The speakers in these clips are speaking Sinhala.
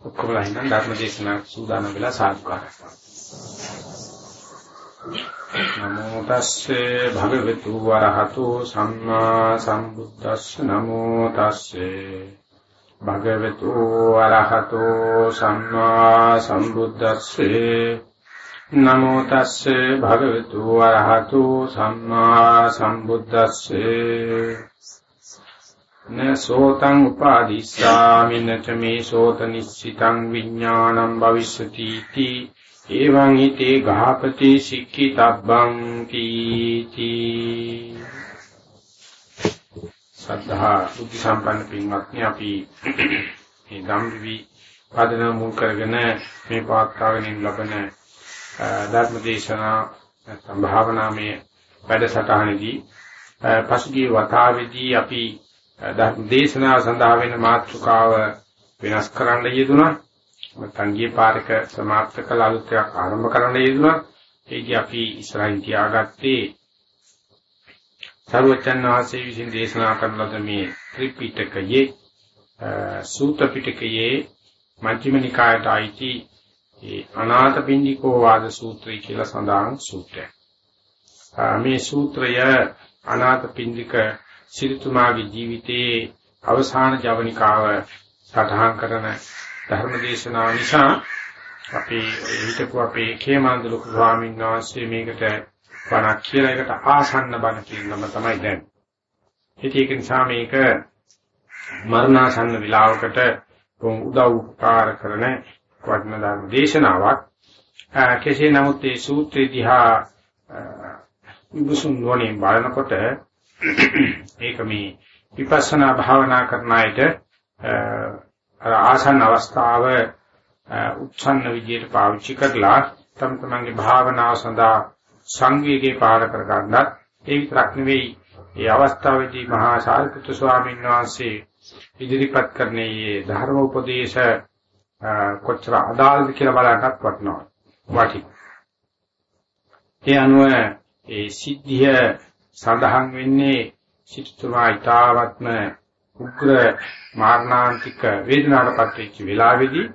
ඔක්කොම ලහින්න ධර්ම දේශනාවක් සූදානම් වෙලා සාදුකාරයක්. නමෝ තස්සේ භගවතු වරහතෝ සම්මා සම්බුද්දස්ස. නමෝ තස්සේ භගවතු වරහතෝ සම්මා සම්බුද්දස්සේ. නමෝ තස්සේ භගවතු වරහතෝ සම්මා සම්බුද්දස්සේ. නසෝතං උපාදිස්සාමි නච මේ සෝත නිස්සිතං විඥානං භවිෂති තී. එවං හිතේ ගහපති සික්ඛිතබ්බං කීති. සද්ධා බුද්ධ සම්පන්න පින්වත්නි අපි මේ ධම්මවි පදන මුල් කරගෙන මේ පාත්කාගෙන ලබන ධර්ම දේශනා නැත්නම් භාවනාමය වැඩසටහනේදී පසුගිය වතාවේදී අපි ධර්ම දේශනාව සඳහා වෙන මාතෘකාව වෙනස් කරන්න යෙදුණා. නැත්නම් ගිය පාරක සමාප්ත කළ අලුත් එකක් ආරම්භ කරන්න යෙදුණා. ඒකදී අපි ඉස්සරහින් තියාගත්තේ සර්වචන් වහන්සේ විසින් දේශනා කරන ලද මේ ත්‍රිපිටකයේ සූත්‍ර පිටකයේ මජ්ක්‍ධිම නිකායට අයිති ඒ අනාථපිණ්ඩිකෝ වාද සූත්‍රය කියලා සඳහන් සූත්‍රයක්. මේ සූත්‍රය අනාථපිණ්ඩික සිරිතුමාගේ ජීවිතයේ අවසාන ජවනිකාව සටහන් කරන ධර්ම දේශනාව නිසා අපි හිතපු අපේ කේමාන්දලුක ස්වාමීන් වහන්සේ මේකට බණක් කියලා එකට ආසන්න බණ කියනම තමයි දැන්. ඉතින් ඒක නිසා මේක මරණාසන්න විලාවකට උදව් උපකාර කරන වටින ධර්ම දේශනාවක්. කෙසේ නමුත් මේ සූත්‍රය දිහා විමසුම් නොනේ බලනකොට ඒක මේ විපස්සනා භාවනා කරන අයට ආසන්න අවස්ථාව උත්සන්න විදියට පාවිච්චි කරලා තම තමන්ගේ භාවනාව සඳහා සංවේගී පාර කර ගන්නත් ඒ විතරක් නෙවෙයි ඒ අවස්ථාවේදී මහා සාරිපුත්‍ර ස්වාමීන් වහන්සේ ඉදිරිපත් කරන්නේ ධර්ම උපදේශ කොච්චර අදාළද කියලා බලන්නත් වටිනවා. වටි. ඒ අනුව ඒ සිද්ධිය සඳහන් වෙන්නේ සිටුතුමා ඊතාවත්ම උග්‍ර මාරණාන්තික වේදනාවටපත් වෙච්ච වෙලාවේදී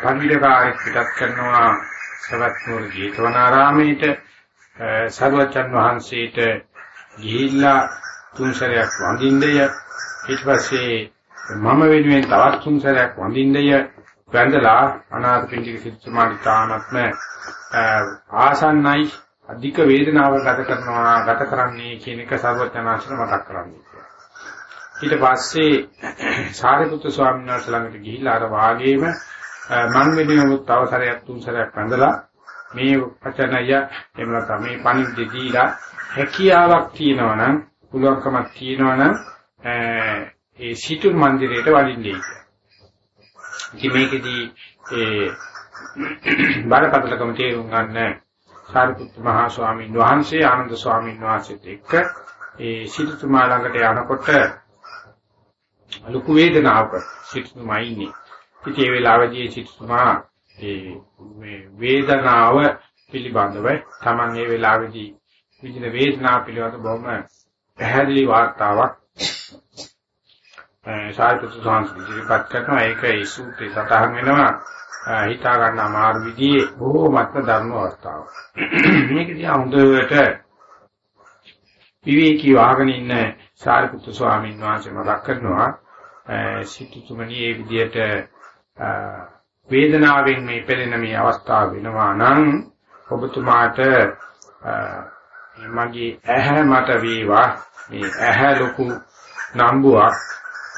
පණිවිඩකාරයෙක් පිටත් කරනවා සවැත් නුවර ජේතවනාරාමේට සරුවචන් වහන්සේට ගිහිල්ලා තුන් සැරයක් වඳින්නය. ඊට පස්සේ මම වෙනුවෙන් තවත් තුන් සැරයක් වඳින්නය. වැඳලා අනාථපිණ්ඩික සිටුතුමාට තානත්ම ආසන්නයි. අධික වේදනාව ගත කරනවා ගත කරන්නේ කියන එක සර්වඥාන්සල මතක් කරන්නේ. ඊට පස්සේ සාරිපුත්‍ර ස්වාමීන් වහන්සේ ළඟට ගිහිල්ලා අර වාගේම මන් වෙනුමුත් අවසරයක් තුන් සැරයක් වැඳලා මේ වචනය එහෙම නැත්නම් මේ පණිවිඩ දීලා හැකියාවක් තියෙනවා නම් පුළුවන්කමක් තියෙනවා නම් ඒ සිටු මන්දිරයට වඩින්නේ ඉතින් මේකෙදී ඒ බාරපතලකම තේරුම් ගන්න සාරිපුත්ත මහා ස්වාමීන් වහන්සේ ආනන්ද ස්වාමීන් වහන්සේත් එක්ක ඒ සිටුතුමා ළඟට යනකොට ලොකු වේදනාවක සිටුතුමා ඉන්නේ. ඉතින් ඒ වෙලාවේදී සිටුතුමා ඒ මේ වේදනාව පිළිබඳව Taman ඒ වෙලාවේදී විඳින වේදනාව පිළිබඳව බොහොම පැහැදිලි වාර්තාවක් සාරිපුත්‍ර ස්වාමීන් ඉදිරිපත් කරනවා. ඒක ඒ සූත්‍රයේ සටහන් වෙනවා. හිතා ගන්න අමාරු විදිහේ බොහෝමත්ම ධර්ම අවස්ථාවක්. මේක දිහා හොඳට විවේකී වහගෙන ඉන්න සාරිපුත්තු ස්වාමීන් වහන්සේ මතක් කරනවා සිටුතුමනි මේ විදිහට වේදනාවෙන් මේ පෙළෙන මේ අවස්ථාව වෙනවා නම් ඔබතුමාට මගේ ඇහැ මට වේවා මේ ඇහැ ලොකු නම්බුවක්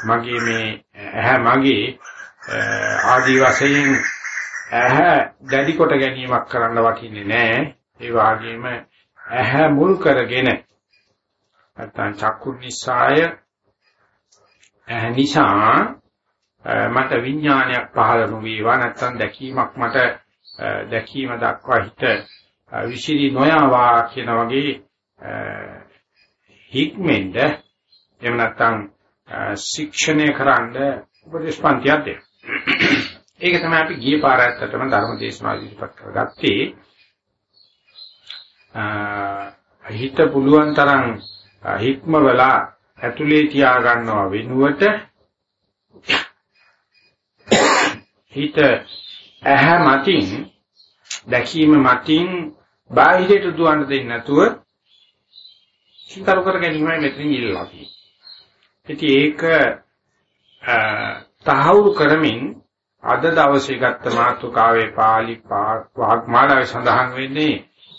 මගේ මේ ඇහැ මගේ ආදි වශයෙන් ඇහැ දැඩි කොට ගැනීමක් කරන්න වටින්නේ නැහැ. ඒ වගේම ඇහැ මුල් කරගෙන නැත්නම් චක්කු නිසාය ඇහැ නිසා මට විඥානයක් පහළ නොවේවා නැත්නම් දැකීමක් මට දැකීම දක්වා හිත විසිරි නොයාවා කියන වගේ හික්මෙන්ද එහෙම නැත්නම් ශික්ෂණය කරන්න උපදේශ පන්තියක් දෙන්න. ඒක තමයි අපි ගිය පාර ඇත්තටම ධර්ම දේශනාව ඉදිරිපත් කරගත්තේ. හිත පුළුවන් තරම් හික්මවලා ඇතුලේ තියා ගන්නව වෙනුවට හිත ඇහැ මතින් දැකීම මතින් බාහිරට දුවන්න දෙන්නේ නැතුව සිතර කර ගැනීමයි මෙතනින් ඉල්ලලා තියෙන්නේ. ඉතින් ඒක තහවුරු කරමින් අද දවසේ ගත්ත මාතෘකාවේ පාළි වාග්මාලාවේ සඳහන් වෙන්නේ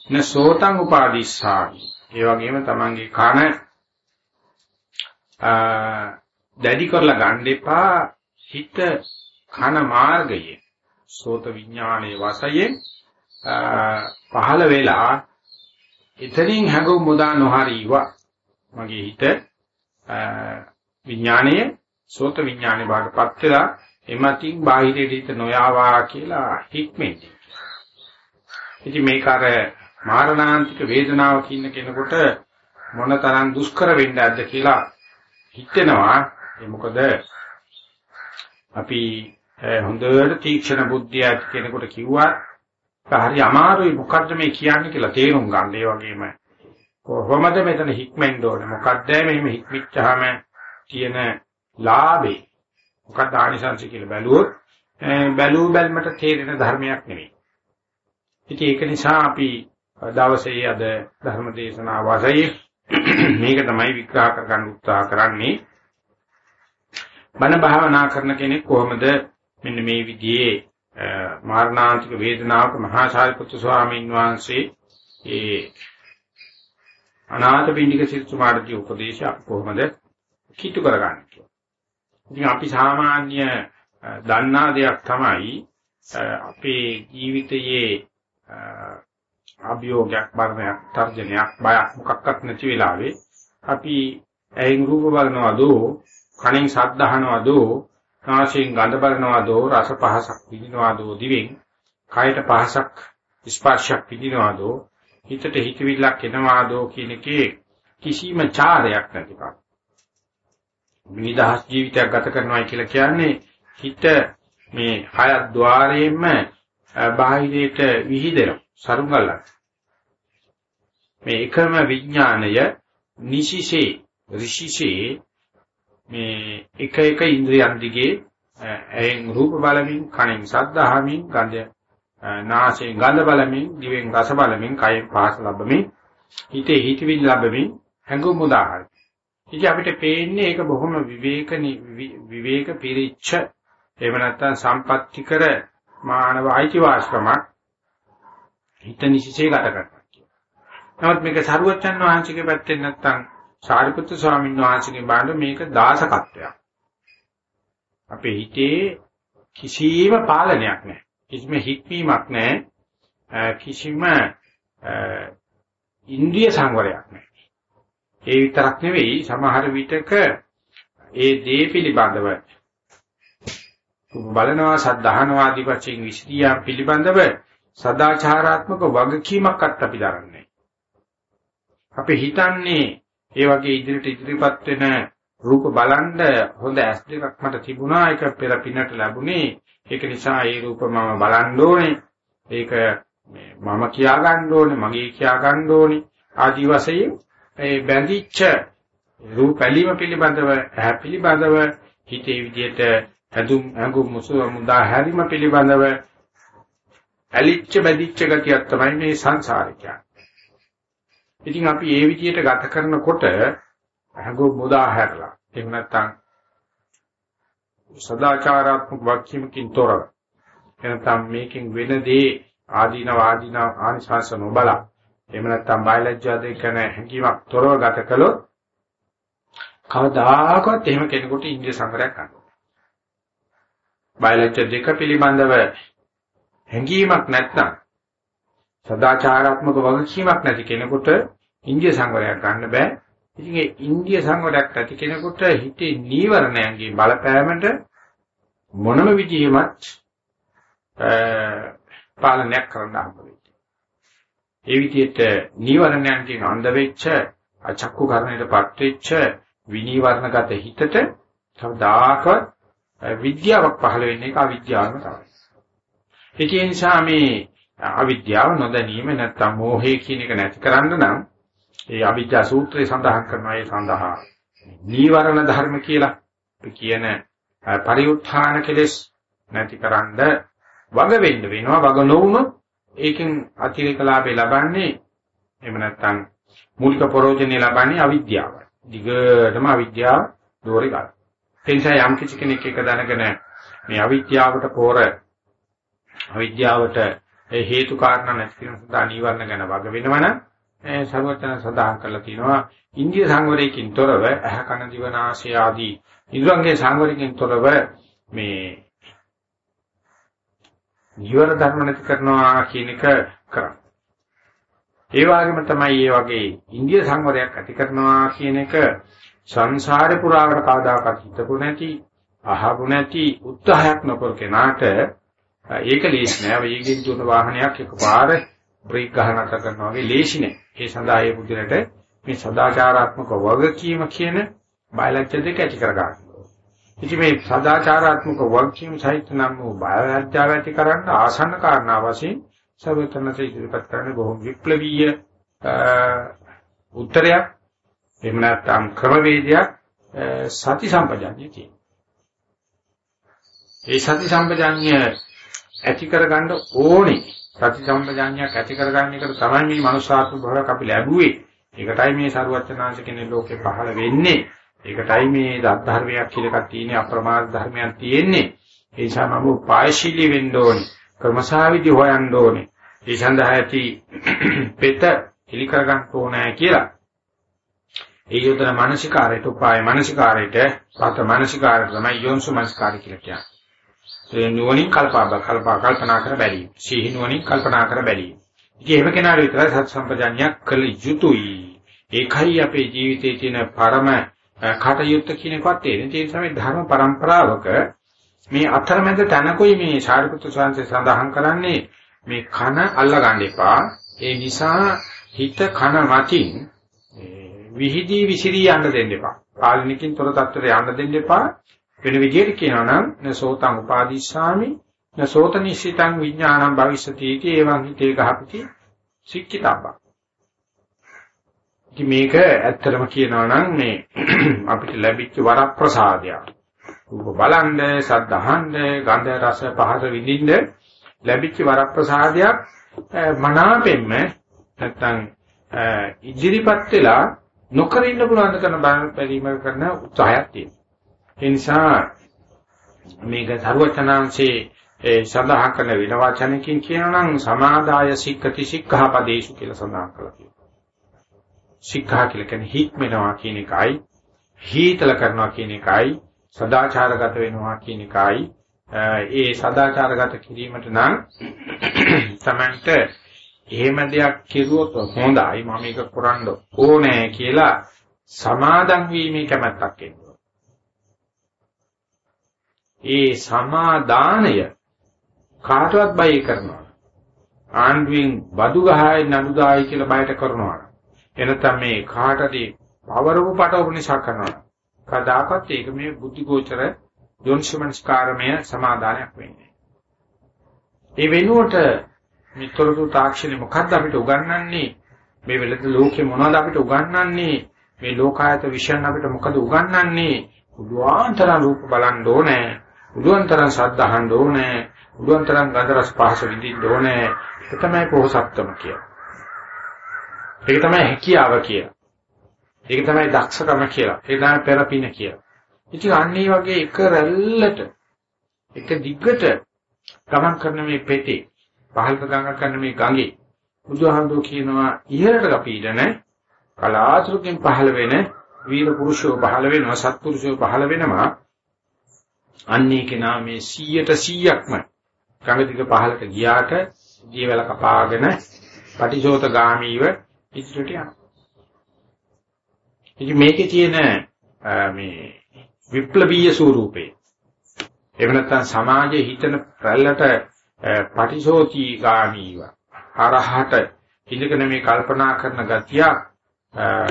නසෝතං උපාදිස්සාමි. ඒ වගේම තමන්ගේ කන දැඩි කරලා ගන්න එපා හිත කන මාර්ගයේ සෝත විඥානයේ වශයෙන් පහළ වෙලා එතනින් හැඟුම් මුදා නොහරීව මගේ හිත විඥානයේ සෝත විඥානේ බාටපත් වෙලා එමත්ින් බාහිරයට හිත නොයාවා කියලා හික්මෙන්නේ. ඉතින් මේක අර මාරණාන්තික වේදනාවක් ඉන්න කෙනෙකුට මොනතරම් දුෂ්කර වෙන්න ඇද්ද කියලා හිතෙනවා. ඒ මොකද අපි හොඳට තීක්ෂණ බුද්ධිය ඇති කෙනෙකුට කිව්වා හරි අමාරුයි මොකද්ද මේ කියන්නේ කියලා තේරුම් ගන්න. ඒ වගේම කොහොමද මෙතන හික්මෙන්න ඕනේ? මොකද්ද මෙහෙම හික්මිච්චාම තියෙන ලාභේ? මොකක්ද ආනිසංශ කියලා බැලුවොත් බැලූ බැල්මට තේරෙන ධර්මයක් නෙවෙයි. ඉතින් ඒක නිසා අපි දවසේ අද ධර්ම දේශනාව වශයෙන් මේක තමයි විග්‍රහ කරගන්න උත්සාහ කරන්නේ. බණ භාවනා කරන කෙනෙක් කොහොමද මෙන්න මේ විදිහේ මාරණාන්තික වේදනාවක මහා සාරිපුත්තු ස්වාමීන් වහන්සේ ඒ අනාථ පින්ඩික සිතුමාටදී උපදේශ කොහොමද කිට්ටු කරගන්නේ කියලා. ඉතින් අපි සාමාන්‍ය දන්නා දෙයක් තමයි අපේ ජීවිතයේ අභියෝගයක් බරණයක් තර්ජනයක් බයක් මොකක්වත් නැති වෙලාවේ අපි ඇයින් රූප බලනවද කණෙන් ශබ්ද අහනවද නාසයෙන් ගඳ බලනවද රස පහසක් විඳිනවද දිවෙන් කයට පහසක් ස්පර්ශයක් විඳිනවද හිතට හිතවිල්ලක් එනවද කියන එකේ කිසිම චාරයක් නැතිකම. විනිදහස් ජීවිතයක් ගත කරනවා කියලා කියන්නේ හිත මේ හය ద్వාරයෙන්ම බාහිරයට විහිදෙනවා සරුංගල්ලක් මේ එකම විඥාණය නිසිසේ ඍෂිසේ මේ එක එක ඉන්ද්‍රියන් දිගේ ඇහෙන් රූප බලමින් කනෙන් ශබ්ද අහමින් ගඳ නාසයෙන් ගඳ බලමින් දිවෙන් රස බලමින් කයෙන් පහස ලබමින් හිතේ හිතවිලි ලබමින් හැඟුම් උදාහරණ. ඉතින් අපිට පේන්නේ ඒක බොහොම විවේක විවේක පිරිච්ඡ එහෙම නැත්නම් සම්පත්‍තිකර මානව අයිතිවාසිකමක් හිත නිසිසේ ගත කරනවා. නමුත් මේක සරුවච්චන් වහන්සේගේ පැත්තෙන් නැත්නම් සාරිපුත්‍ර ස්වාමීන් වහන්සේගේ බාඳ මේක දාසකත්වයක්. අපේ හිතේ කිසිම පාලනයක් නැහැ. කිසිම හික්මීමක් නැහැ. කිසිම ඉන්ද්‍රිය සංවරයක් නැහැ. ඒ විතරක් නෙවෙයි සමහර විටක ඒ දේ පිළිබඳව බලනවා සද්ධාහනවා ආදී වශයෙන් විශ්ලියා පිළිබඳව සදාචාරාත්මක වගකීමක්වත් අපි දරන්නේ. අපි හිතන්නේ ඒ වගේ ඉදිරියට ඉදිරිපත් වෙන රූප බලන්න හොඳ ඇස් දෙකක් මට තිබුණා ඒක පෙර පිනට ලැබුණේ. ඒක නිසා ඒ රූප මම බලන්න ඕනේ. ඒක මම කියා ගන්න ඕනේ මගේ කියා ගන්න ඕනේ. ආදි වශයෙන් ඒ බැඳිච්ච රූප ඇලීම පිළිබඳව ඇහැ පිළිබඳව හිතේ විදියට හැදුම් අඟු මුසු මුදා හැරීම පිළිබඳව ඇලිච්ච බැඳිච්ච ගතියක් තමයි මේ සංසාරිකයන් ඉතින් අපි ඒ විදිහට ගත කරනකොට අහගෝ මුදා හැරලා එහෙම නැත්නම් සදාචාරාත්මක වාක්‍යමකින් තොරව එනතම් මේකෙන් වෙන දේ ආදීනව ආදීන ආනිශාස නොබල එහෙම නැත්නම් බයලජ්ජා දෙකන හැඟීමක් තොරව ගත කළොත් කවදාකවත් එහෙම කෙනෙකුට ඉන්දිය සංගරයක් ගන්න. බයලජ්ජා දෙක පිළිබඳව හැඟීමක් නැත්නම් සදාචාරාත්මක වගකීමක් නැති කෙනෙකුට ඉන්දිය සංවරයක් ගන්න බෑ. ඉතින් ඒ ඉන්දිය සංවරයක් නැති කෙනෙකුට හිතේ නීවරණයන්ගේ බලපෑමට මොනම විදියෙමත් පාලනයක් කරන්න හම්බෙන්නේ. ඒ විදිහට නීවරණයන්ගෙන් අන්ධ වෙච්ච අචක්කු කරණයටපත් වෙච්ච විනීවරණගත හිතට කවදාකවත් විද්‍යාවක් පහළ වෙන්නේ ඒක අවිද්‍යාවම තමයි. ඒ නිසා මේ අවිද්‍යාව නොදැනීම නැත්නම් මෝහය කියන එක නැති කරන්න නම් ඒ අවිද්‍යා සූත්‍රය සඳහන් කරනවා ඒ සඳහා නීවරණ ධර්ම කියලා අපි කියන පරිඋත්ථාන කෙලෙස් නැතිකරන්න වග වෙන්න වෙනවා වග නොවුනොත් ඒකෙන් අතිරේක ලාභය ලබන්නේ එහෙම නැත්නම් මූලික ප්‍රෝජනේ ලබන්නේ අවිද්‍යාව. දිගටම අවිද්‍යාව දෝරේ ගන්න. ඒ නිසා යම් කිසි කෙනෙක් එක දැනගෙන මේ අවිද්‍යාවට පෝර අවිද්‍යාවට හේතු කාරණා නැති කිරීම සඳහා නිවර්ණ ගැන වග වෙනවනම් ඒ ਸਰවඥ සදාහන් කරලා තිනවා ඉන්දිය සංවරයකින් තොරව ඇහ කන දිව නාසය ආදී ඉන්ද්‍රයන්ගේ සංවරයකින් තොරව මේ ජීවන ධර්ම නැති කරනවා කියන එක කරා. ඒ වගේම තමයි මේ වගේ ඉන්දිය සංවරයක් ඇති කරනවා කියන එක සංසාරේ පුරාවට කවදාකවත් හිතපු නැති අහපු නැති උත්සාහයක් නොකර කෙනාට ඒක ලේසි නෑ. වේගෙන් දුවන වාහනයක් එකපාර බ්‍රේක් ගහනට කරනවා වගේ ලේසි නෑ. ඒ සඳහා ඒ බුද්ධිලට මේ සදාචාරාත්මක වගකීම කියන බයලජ්‍ය දෙක ඇති කර ගන්න. ඉතින් මේ සදාචාරාත්මක වගකීම් සහිත නම් වූ බයලජ්‍යාව ඇති කරන්න ආසන්න කාරණා වශයෙන් සර්වතනසේ ඉදිරිපත් කරන බොහොම විප්ලවීය උත්තරයක් එහෙම නැත්නම් ක්‍රමවේදයක් සති සම්පජාඤ්ඤය කියන. ඒ සති සම්පජාඤ්ඤය ඇති කරගන්න ඕනේ. සති සම්පජාඤ්ඤයක් ඇති කරගන්න එකට තමයි මේ මනුෂ්‍යාත්ම භවයක් අපි ලැබුවේ. ඒකටයි මේ සරුවචනාංශ කෙනේ ලෝකේ පහළ වෙන්නේ. ඒකටයි මේ ධර්මයක් කියලා එකක් තියෙන්නේ අප්‍රමාද ධර්මයක් තියෙන්නේ. ඒ නිසා මම උපායශීලී වෙන්න ඕනේ. ක්‍රමසාවිදි හොයන්න ඕනේ. ඒ සඳහා ඇති පෙත ඉලි කරගන්න ඕනේ කියලා. ඒ යොදන මානසිකාරයට උපාය මානසිකාරයට පාත මානසිකාරයට තමයි යොන්සු මානසිකාරය කියලා කියන්නේ. ඒ නුවණින් කල්පනා කල්පනා කල්පනා කර බැලීම. සිහි නුවණින් කල්පනා කර බැලීම. ඉතින් එහෙම කෙනාට විතරයි සත් සම්පජාඤ්ඤයක් කළ යුතුයි. ඒකයි අපේ ජීවිතයේ තියෙන පරම කටයුත්ත කියන එකවත් තේරෙන. ඒ නිසා මේ ධර්ම પરම්පරාවක මේ අතරමැද තනකොයි මේ ශාරිපුත්‍ර සංසේ සඳහන් කරන්නේ මේ කන අල්ලගන්න එපා. ඒ නිසා හිත කන මතින් විහිදී විසිරී යන්න දෙන්න එපා. පාලනකින් තොර තත්ත්වයට යන්න දෙන්න එපා. වෙන විදිහට කියනවා නම් නසෝතං උපාදිස්සාමි නසෝත නිශ්චිතං විඥානං භවිෂති इति එවං හිතේ ගහපති සික්කිතබ්බා. ඉතින් මේක ඇත්තටම කියනවා නම් මේ අපිට ලැබිච්ච වරප්‍රසාදයක්. රූප බලන්න, ශබ්ද අහන්න, ගන්ධ රස පහස විඳින්න ලැබිච්ච වරප්‍රසාදයක් මනාපෙන්න නැත්තම් ඉදිරිපත් වෙලා නොකර ඉන්න පුළුවන් කරන බැලීම කරන උත්සාහයක් තියෙනවා. ඒ නිසා මේක සරුවචනාංශේ ඒ සඳහන් කරන වෙන වචනකින් කියනවා නම් සමාදාය සික්කති සික්ඛාපදේශු කියලා සඳහන් කරලා තියෙනවා. සික්ඛා කියලා කියන්නේ හික්මනවා කියන එකයි, හීතල කරනවා කියන එකයි, සදාචාරගත වෙනවා කියන එකයි. ඒ සදාචාරගත කිරීමට නම් තමන්ට එහෙම දෙයක් කෙරුවොත් හොඳයි මම මේක කරන්න ඕනේ කියලා සමාදන් වීමේ කැමැත්තක් එනවා. ඒ සමාදානය කාටවත් බය කරනවා. ආණ්ඩුවෙන් බදු ගහයි නඩු දායි කියලා බයට කරනවා. එනතම මේ කාටදී පවරපු පටවපු නිසා කරනවා. කදාකත් ඒක මේ බුද්ධි ගෝචර යොන්සමංස්කාරමය සමාදානයක් වෙන්නේ. ඒ වෙනුවට මිත්‍රතු තාක්ෂණය මොකද්ද අපිට උගන්වන්නේ? මේ වෙලද ලෝකේ මොනවද අපිට උගන්වන්නේ? මේ ලෝකායත විශ්යන් අපිට මොකද උගන්වන්නේ? උද්වාන්තර රූප බලන්න ඕනේ. උළුවන් තරම් ශබ්ද අහන්න ඕනේ. උළුවන් තරම් ගන්ධ රස පහස විඳින්න ඕනේ. ඒක තමයි පොහසත්කම කියන්නේ. ඒක තමයි හැකියාව කියලා. ඒක තමයි දක්ෂකම කියලා. ඒක තමයි පෙරපින කියලා. ඉතින් අන්නේ වගේ එක රැල්ලට එක දිග්ගට ගමන් කරන මේ පෙතේ පහළට ගඟ කරන මේ ගඟේ බුදුහාමුදුරුවෝ කියනවා ඉහළට අපීඩන කලාතුරකින් පහළ වෙන වීර පුරුෂයෝ පහළ වෙනවා සත්පුරුෂයෝ පහළ වෙනවා අන්නේ කෙනා මේ 100ට 100ක්ම ගඟ දිග පහළට ගියාට ජීවල කපාගෙන පටිශෝත ගාමීව ඉදිරියට යනවා. ඉතින් මේකේ තියෙන මේ විප්ලවීය ස්වරූපේ එහෙම නැත්නම් සමාජයේ හිතන රැල්ලට පටිශෝති ගාමීව හරහට ඉඳගෙන මේ කල්පනා කරන ගතියක්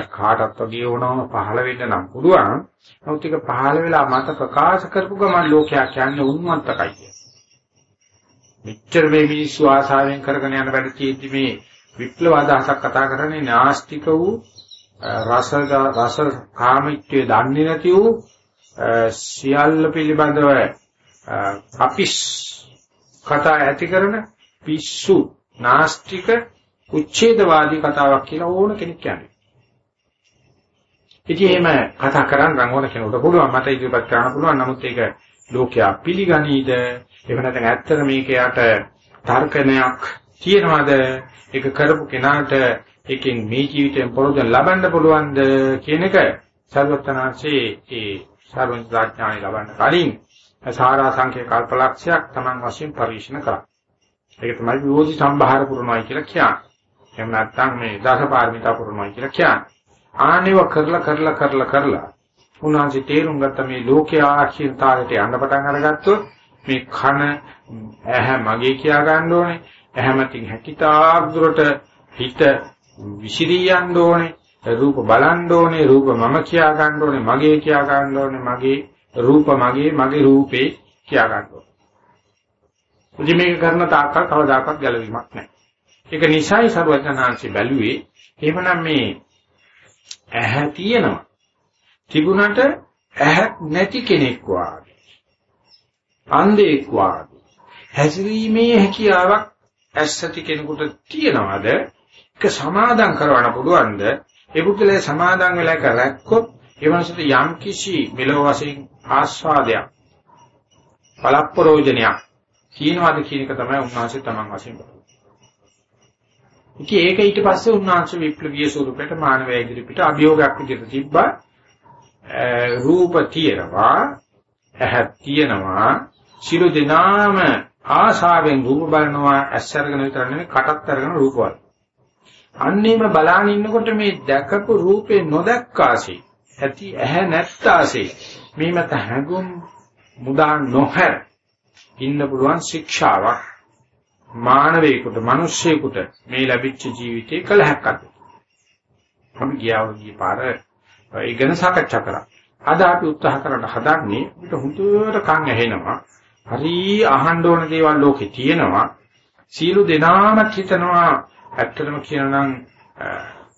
කාටත් වගේ වුණාම පහළ වෙන්න නම් පුළුවන්. නමුත් ඒක පහළ වෙලා මත ප්‍රකාශ කරපු ගමන් ලෝකයා කියන්නේ උන්මත්තකයි කිය. මෙච්චර මේ මිනිස්සු ආසාවෙන් කරගෙන යන වැඩ තියෙද්දි මේ විප්ලව අදහසක් කතා කරන්නේ නාස්තික වූ රස රස කාමීත්වයේ දන්නේ නැති වූ සියල්ල පිළිබඳව අපිස් කතා ඇති කරන පිස්සු නාස්තික උච්ඡේදවාදී කතාවක් කියලා ඕන කෙනෙක් කියන්නේ. ඉතින් එහෙම කතා කරන් රංගන කෙනෙකුට පුළුවන් මට ඉදිරිපත් කරන්න පුළුවන් නමුත් ඒක ලෝකයා පිළිගනීද එහෙම නැත්නම් ඇත්තට මේක යට තර්කණයක් තියනවාද ඒක කරපු කෙනාට ඒකෙන් මේ ජීවිතයෙන් පොරොන්දු ලබන්න පුළුවන්ද කියන එක සර්වඥාන්සේ ඒ සර්වඥාඥාණි ලබන්න කලින් සාරා සංඛ්‍ය කල්පලක්ෂයක් Taman වශයෙන් පරිශන කරා. ඒක තමයි විෝධි සම්භාර පුරණයි කියලා කියන්නේ. එහෙම නැත්නම් මේ දසපාරමිතා පුරණයි කියලා කියන්නේ. ආනෙව කරලා කරලා කරලා කරලා උන්වහන්සේ තේරුම් ගත්ත මේ ලෝකයේ ආශීර්වාදයට යන්න පටන් අරගත්තොත් මේ කන ඇහැ මගේ කියා ගන්න ඕනේ. ඇහැමතින් හැකිතාක් දුරට හිත විසිරී යන්න ඕනේ. රූප බලන්න ඕනේ. රූප මම කියා ගන්න ඕනේ. මගේ කියා ගන්න ඕනේ. මගේ රූප මගේ මගේ රූපේ කියා ගන්න ඕනේ. ඉතින් මේක කරන තාක්කල් කවදාකවත් ගැලවීමක් නැහැ. ඒක නිසායි සරුවචනාංශي බැලුවේ එහෙමනම් මේ ඇහැ තියෙනවා. තිබුණට ඇහැ නැති කෙනෙක් වාගේ. අන්ධෙක් වාගේ. හැසිරීමේ හැකියාවක් ඇස්සති කෙනෙකුට තියනවාද? ඒක සමාදම් කරවන්න පුළුවන්ද? ඒ පුද්ගලයා සමාදම් වෙලා එක රැක්කොත් ඒ වන්සට යම් කිසි මෙලොව වශයෙන් ආස්වාදයක් පලප්පරෝජනයක් කියනවාද කියන එක තමයි උන්වහන්සේ තමන් වශයෙන් බලන්නේ. ඉතින් ඒක ඊට පස්සේ උන්වහන්සේ විප්ලවීය ස්වරූපයට මානවය ඉදිරිපිට අභියෝගයක් විදිහට තිබ්බා. රූප තියෙනවා, ඇහ තියෙනවා, සියලු දෙනාම ආශාවෙන් රූප බලනවා, ඇස් අරගෙන විතර නෙමෙයි කටත් අරගෙන රූප බලනවා. අන්නේම බලාගෙන ඉන්නකොට මේ දැකපු රූපේ නොදැක්කාසේ ඇති ඇහැ නැත්තාසේ මේ මත හැඟුම් මුදා නොහැර ඉන්න පුළුවන් ශික්ෂාවක් මානවයෙකුට මිනිස්සෙකුට මේ ලැබිච්ච ජීවිතේ කලහක්වත් අපි ගියාවගේ පාර ඒ ගැන සාකච්ඡා කරා. අද අපි උත්සාහ කරන්න හදන්නේ අපිට හුදුවට කන් ඇහෙනවා. හරි අහන්න ඕන දේවල් ලෝකේ තියෙනවා. සීළු දෙනාම හිතනවා ඇත්තටම කියනනම්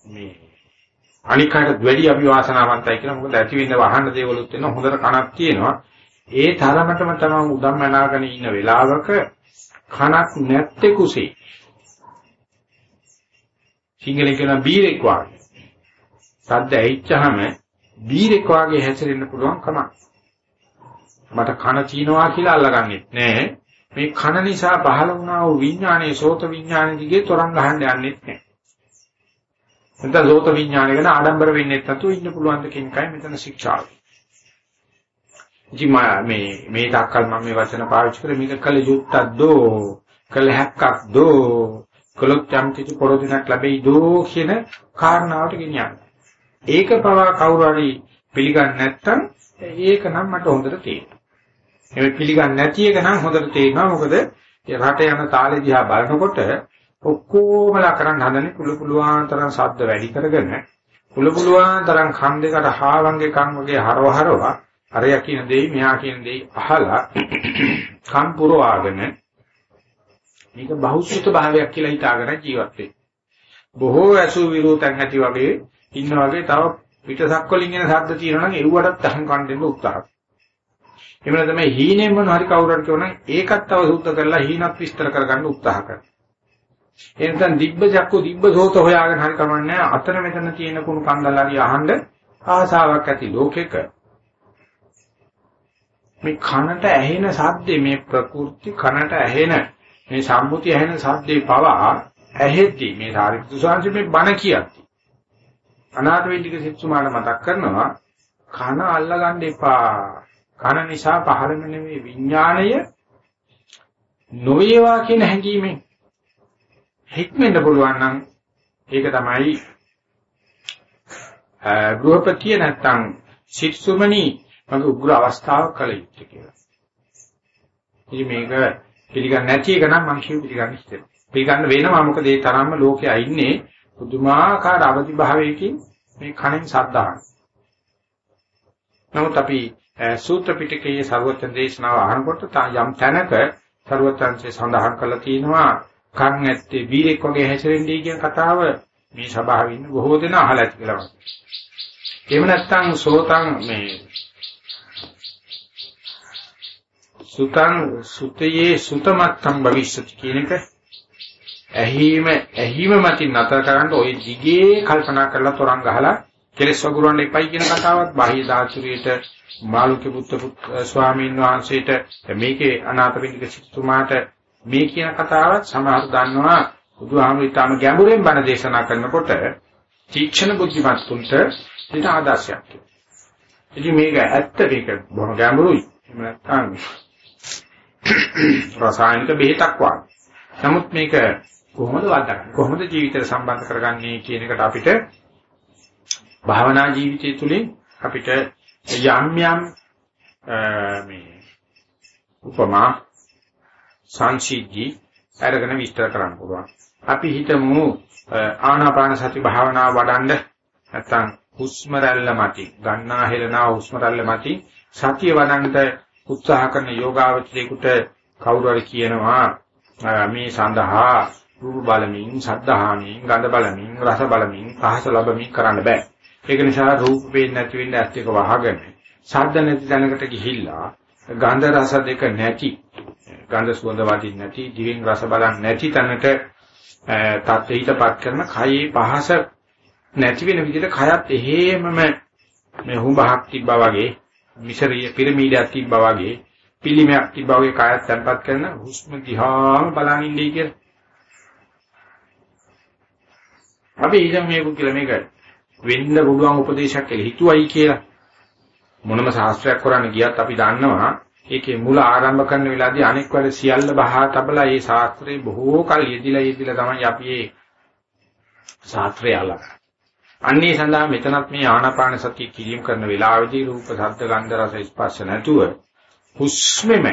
මේ අනිකාට වැඩි අභිවාසනාවන්තයි කියලා. මොකද ඇති වෙන්න වහන්න දේවලුත් වෙන හොඳට කනක් තියෙනවා. ඒ තරමටම තමයි උදම්මනාගෙන ඉන්න වෙලාවක කනක් නැත්තේ කුසේ. සිංහලෙන් කියන බීරෙක් වාගේ. සද්ද ඇහිච්චහම බීරෙක් වාගේ හැසිරෙන්න පුළුවන් කමක්. මට කන තියනවා කියලා අල්ලගන්නෙත් නෑ මේ කන නිසා පහළ වුණා වූ විඥානයේ සෝත විඥානෙ දිගේ තරංග ගහන්න යන්නෙත් නෑ නැත්නම් සෝත විඥානය ගැන ආඩම්බර වෙන්නේ නැතුව ඉන්න පුළුවන් ද කියන එකයි මෙතන ශික්ෂාව. ඉතින් මේ මේ තාක්කල් මම මේ වචන පාවිච්චි කරේ මේක කළ යුත්තක් දෝ කළ හැක්කක් දෝ කළොත් යම් කිසි පොරොදිනක් ලැබෙයි දෝ කියන කාරණාවට ගෙනියන්න. ඒක පවා කවුරු හරි පිළිගන්නේ නැත්නම් ඒක නම් මට හොඳට තේරෙනවා. මේ පිළිගන්නේ නැති එක නම් හොඳට තේරෙනවා. මොකද රට යන තාලේ දිහා බලනකොට ඔක්කොමලා කරන්න හදන්නේ කුළු පුලුවන් තරම් ශබ්ද වැඩි කරගෙන කුළු පුලුවන් තරම් කන් දෙකට හාවන්ගේ කන් වගේ හරව හරව අරයා කියන දෙයි මෙහා කියන දෙයි අහලා කන් පුරවාගෙන මේක බහුසුත භාවයක් කියලා හිතාගෙන ජීවත් වෙන්නේ. බොහෝ ඇසු විරෝධයන් ඇති වගේ ඉන්න වගේ තව පිටසක් වලින් එන ශබ්ද තියෙනවා නම් ඒවටත් අහන් කන් දෙන්න උත්සාහ කරනවා. එහෙම තමයි හීනෙන් මොන හරි කවුරුහරි කියනවා ඒකත් තව සුද්ධ කරලා හීනක් විස්තර කරගන්න උත්සාහ කරනවා. එනසන් දිබ්බ චක්කු දිබ්බ සෝත හොයාගෙන හරි කමන්නේ අතන මෙතන තියෙන කුණු කන්දල් හරි අහන්න ආසාවක් ඇති ලෝකෙක මේ කනට ඇහෙන සද්දේ මේ ප්‍රකෘති කනට ඇහෙන මේ සම්මුති ඇහෙන සද්දේ පවා ඇහෙද්දි මේ සාරිපුත්තු සාංශ මේ බණ කියද්දි අනාථ වේදික සිත්තුමාට මතක් කරනවා කන අල්ලගන්න එපා කන නිසා පහළම නෙමෙයි විඥාණය නොවේවා කියන හැඟීමෙන් හික්මෙන්න පුළුවන් නම් ඒක තමයි ගෘහපතිය නැත්තම් සිත්සුමනි මගේ උග්‍ර අවස්ථාවක් කල යුත්තේ කියලා. ඉතින් මේක පිළිගන්නේ නැති එක නම් මම කිව්ව පිළිගන්න ඉතින්. පිළිගන්න වෙනවා මොකද ඒ තරම්ම ලෝකයා ඉන්නේ පුදුමාකාර අවදි භාවයකින් මේ කණෙන් සද්දාන. නමුත් අපි සූත්‍ර පිටකයේ ਸਰවතන් දේශනාව අහනකොට යම් තැනක ਸਰවතන්සේ සඳහන් කරලා තියෙනවා කන් ඇත්තේ වීරෙක් වගේ හැසිරෙන්නේ කියන කතාව මේ සභාවේ ඉන්න බොහෝ දෙනා අහලා ඇති කියලා මම. එහෙම නැත්නම් සෝතං මේ සුතං සුතයේ සුතමත්තම් භවිෂ්‍යති කියන එක ඇහිම ඇහිම මතින් නතර කරන්න ওই දිගේ කල්පනා කරලා තොරන් ගහලා කෙලස් වගුරවන්න එපයි කියන කතාවත් බාහ්‍ය ධාතුරියට මාළුක්‍ය පුත්ත ස්වාමීන් වහන්සේට මේකේ අනාථපිණ්ඩික සිටුමාට මේ කියන කතාවත් සමහර දන්නවා බුදුහාමුදුරුවෝ ඊටම ගැඹුරෙන් බණ දේශනා කරනකොට තීක්ෂණ බුද්ධිමත් තුන්ට ඒක ආදර්ශයක්. ඉතින් මේක ඇත්ත මේක බොහොම ගැඹුරුයි. එහෙම නැත්නම් රසායනික බෙහෙතක් වගේ. නමුත් මේක කොහොමද වදගන්නේ? කොහොමද ජීවිතයට සම්බන්ධ කරගන්නේ කියන එකට අපිට භාවනා ජීවිතය තුළින් අපිට යම් යම් මේ උපමා සංසිද්ධි අරගෙන විස්තර කරන්න පුළුවන්. අපි හිතමු ආනාපාන සති භාවනාව වඩන්න නැත්නම් හුස්ම රැල්ල මතින් ගන්නා හෙලනා හුස්ම රැල්ල මතින් සතිය වඩන්නට උත්සාහ කරන යෝගාවචරේකට කවුරු හරි කියනවා මේ සඳහා රූප බලමින්, ශබ්දහාමින්, ගන්ධ බලමින්, රස බලමින්, පහස ලැබමින් කරන්න බෑ. ඒක නිසා රූප පේන්නේ නැති වෙන්න ඇස් දෙක වහගෙන, ශබ්ද නැති තැනකට ගිහිල්ලා, ගන්ධ රස දෙක නැති, ගන්ධ සුවඳ වදින්න නැති, දිවෙන් රස බලන්න නැති තැනට තත්ත්වයටපත් කරන කයේ පහස නැති වෙන විදිහට කයත් එහෙමම මේ හුඹහක් තිබ්බා වගේ මිසරිය පිරමීඩයක් තිබ්බා වගේ පිළිමයක් තිබ්බා වගේ කයත් තැම්පත් කරන හුස්ම දිහාම බලන් ඉන්නේ කියලා. අපි ඉතින් මේක කියලා මේක වෙන්න පුළුවන් උපදේශයක් කියලා හිතුවයි කියලා මොනම ශාස්ත්‍රයක් කරන්න ගියත් අපි දන්නවා ඒකේ මුල ආරම්භ කරන වෙලාවේදී අනෙක් වැඩ සියල්ල බහා තබලා මේ ශාස්ත්‍රේ බොහෝ කල් යෙදිලා යෙදිලා තමයි අපි මේ ශාස්ත්‍රය අල්ලගන්නේ. අන්නේ සඳහා මෙතනත් මේ ආනාපාන සතිය කිරීම කරන වෙලාවේදී රූප, ශබ්ද, ගන්ධ, රස, ස්පර්ශ නැතුව හුස්මෙම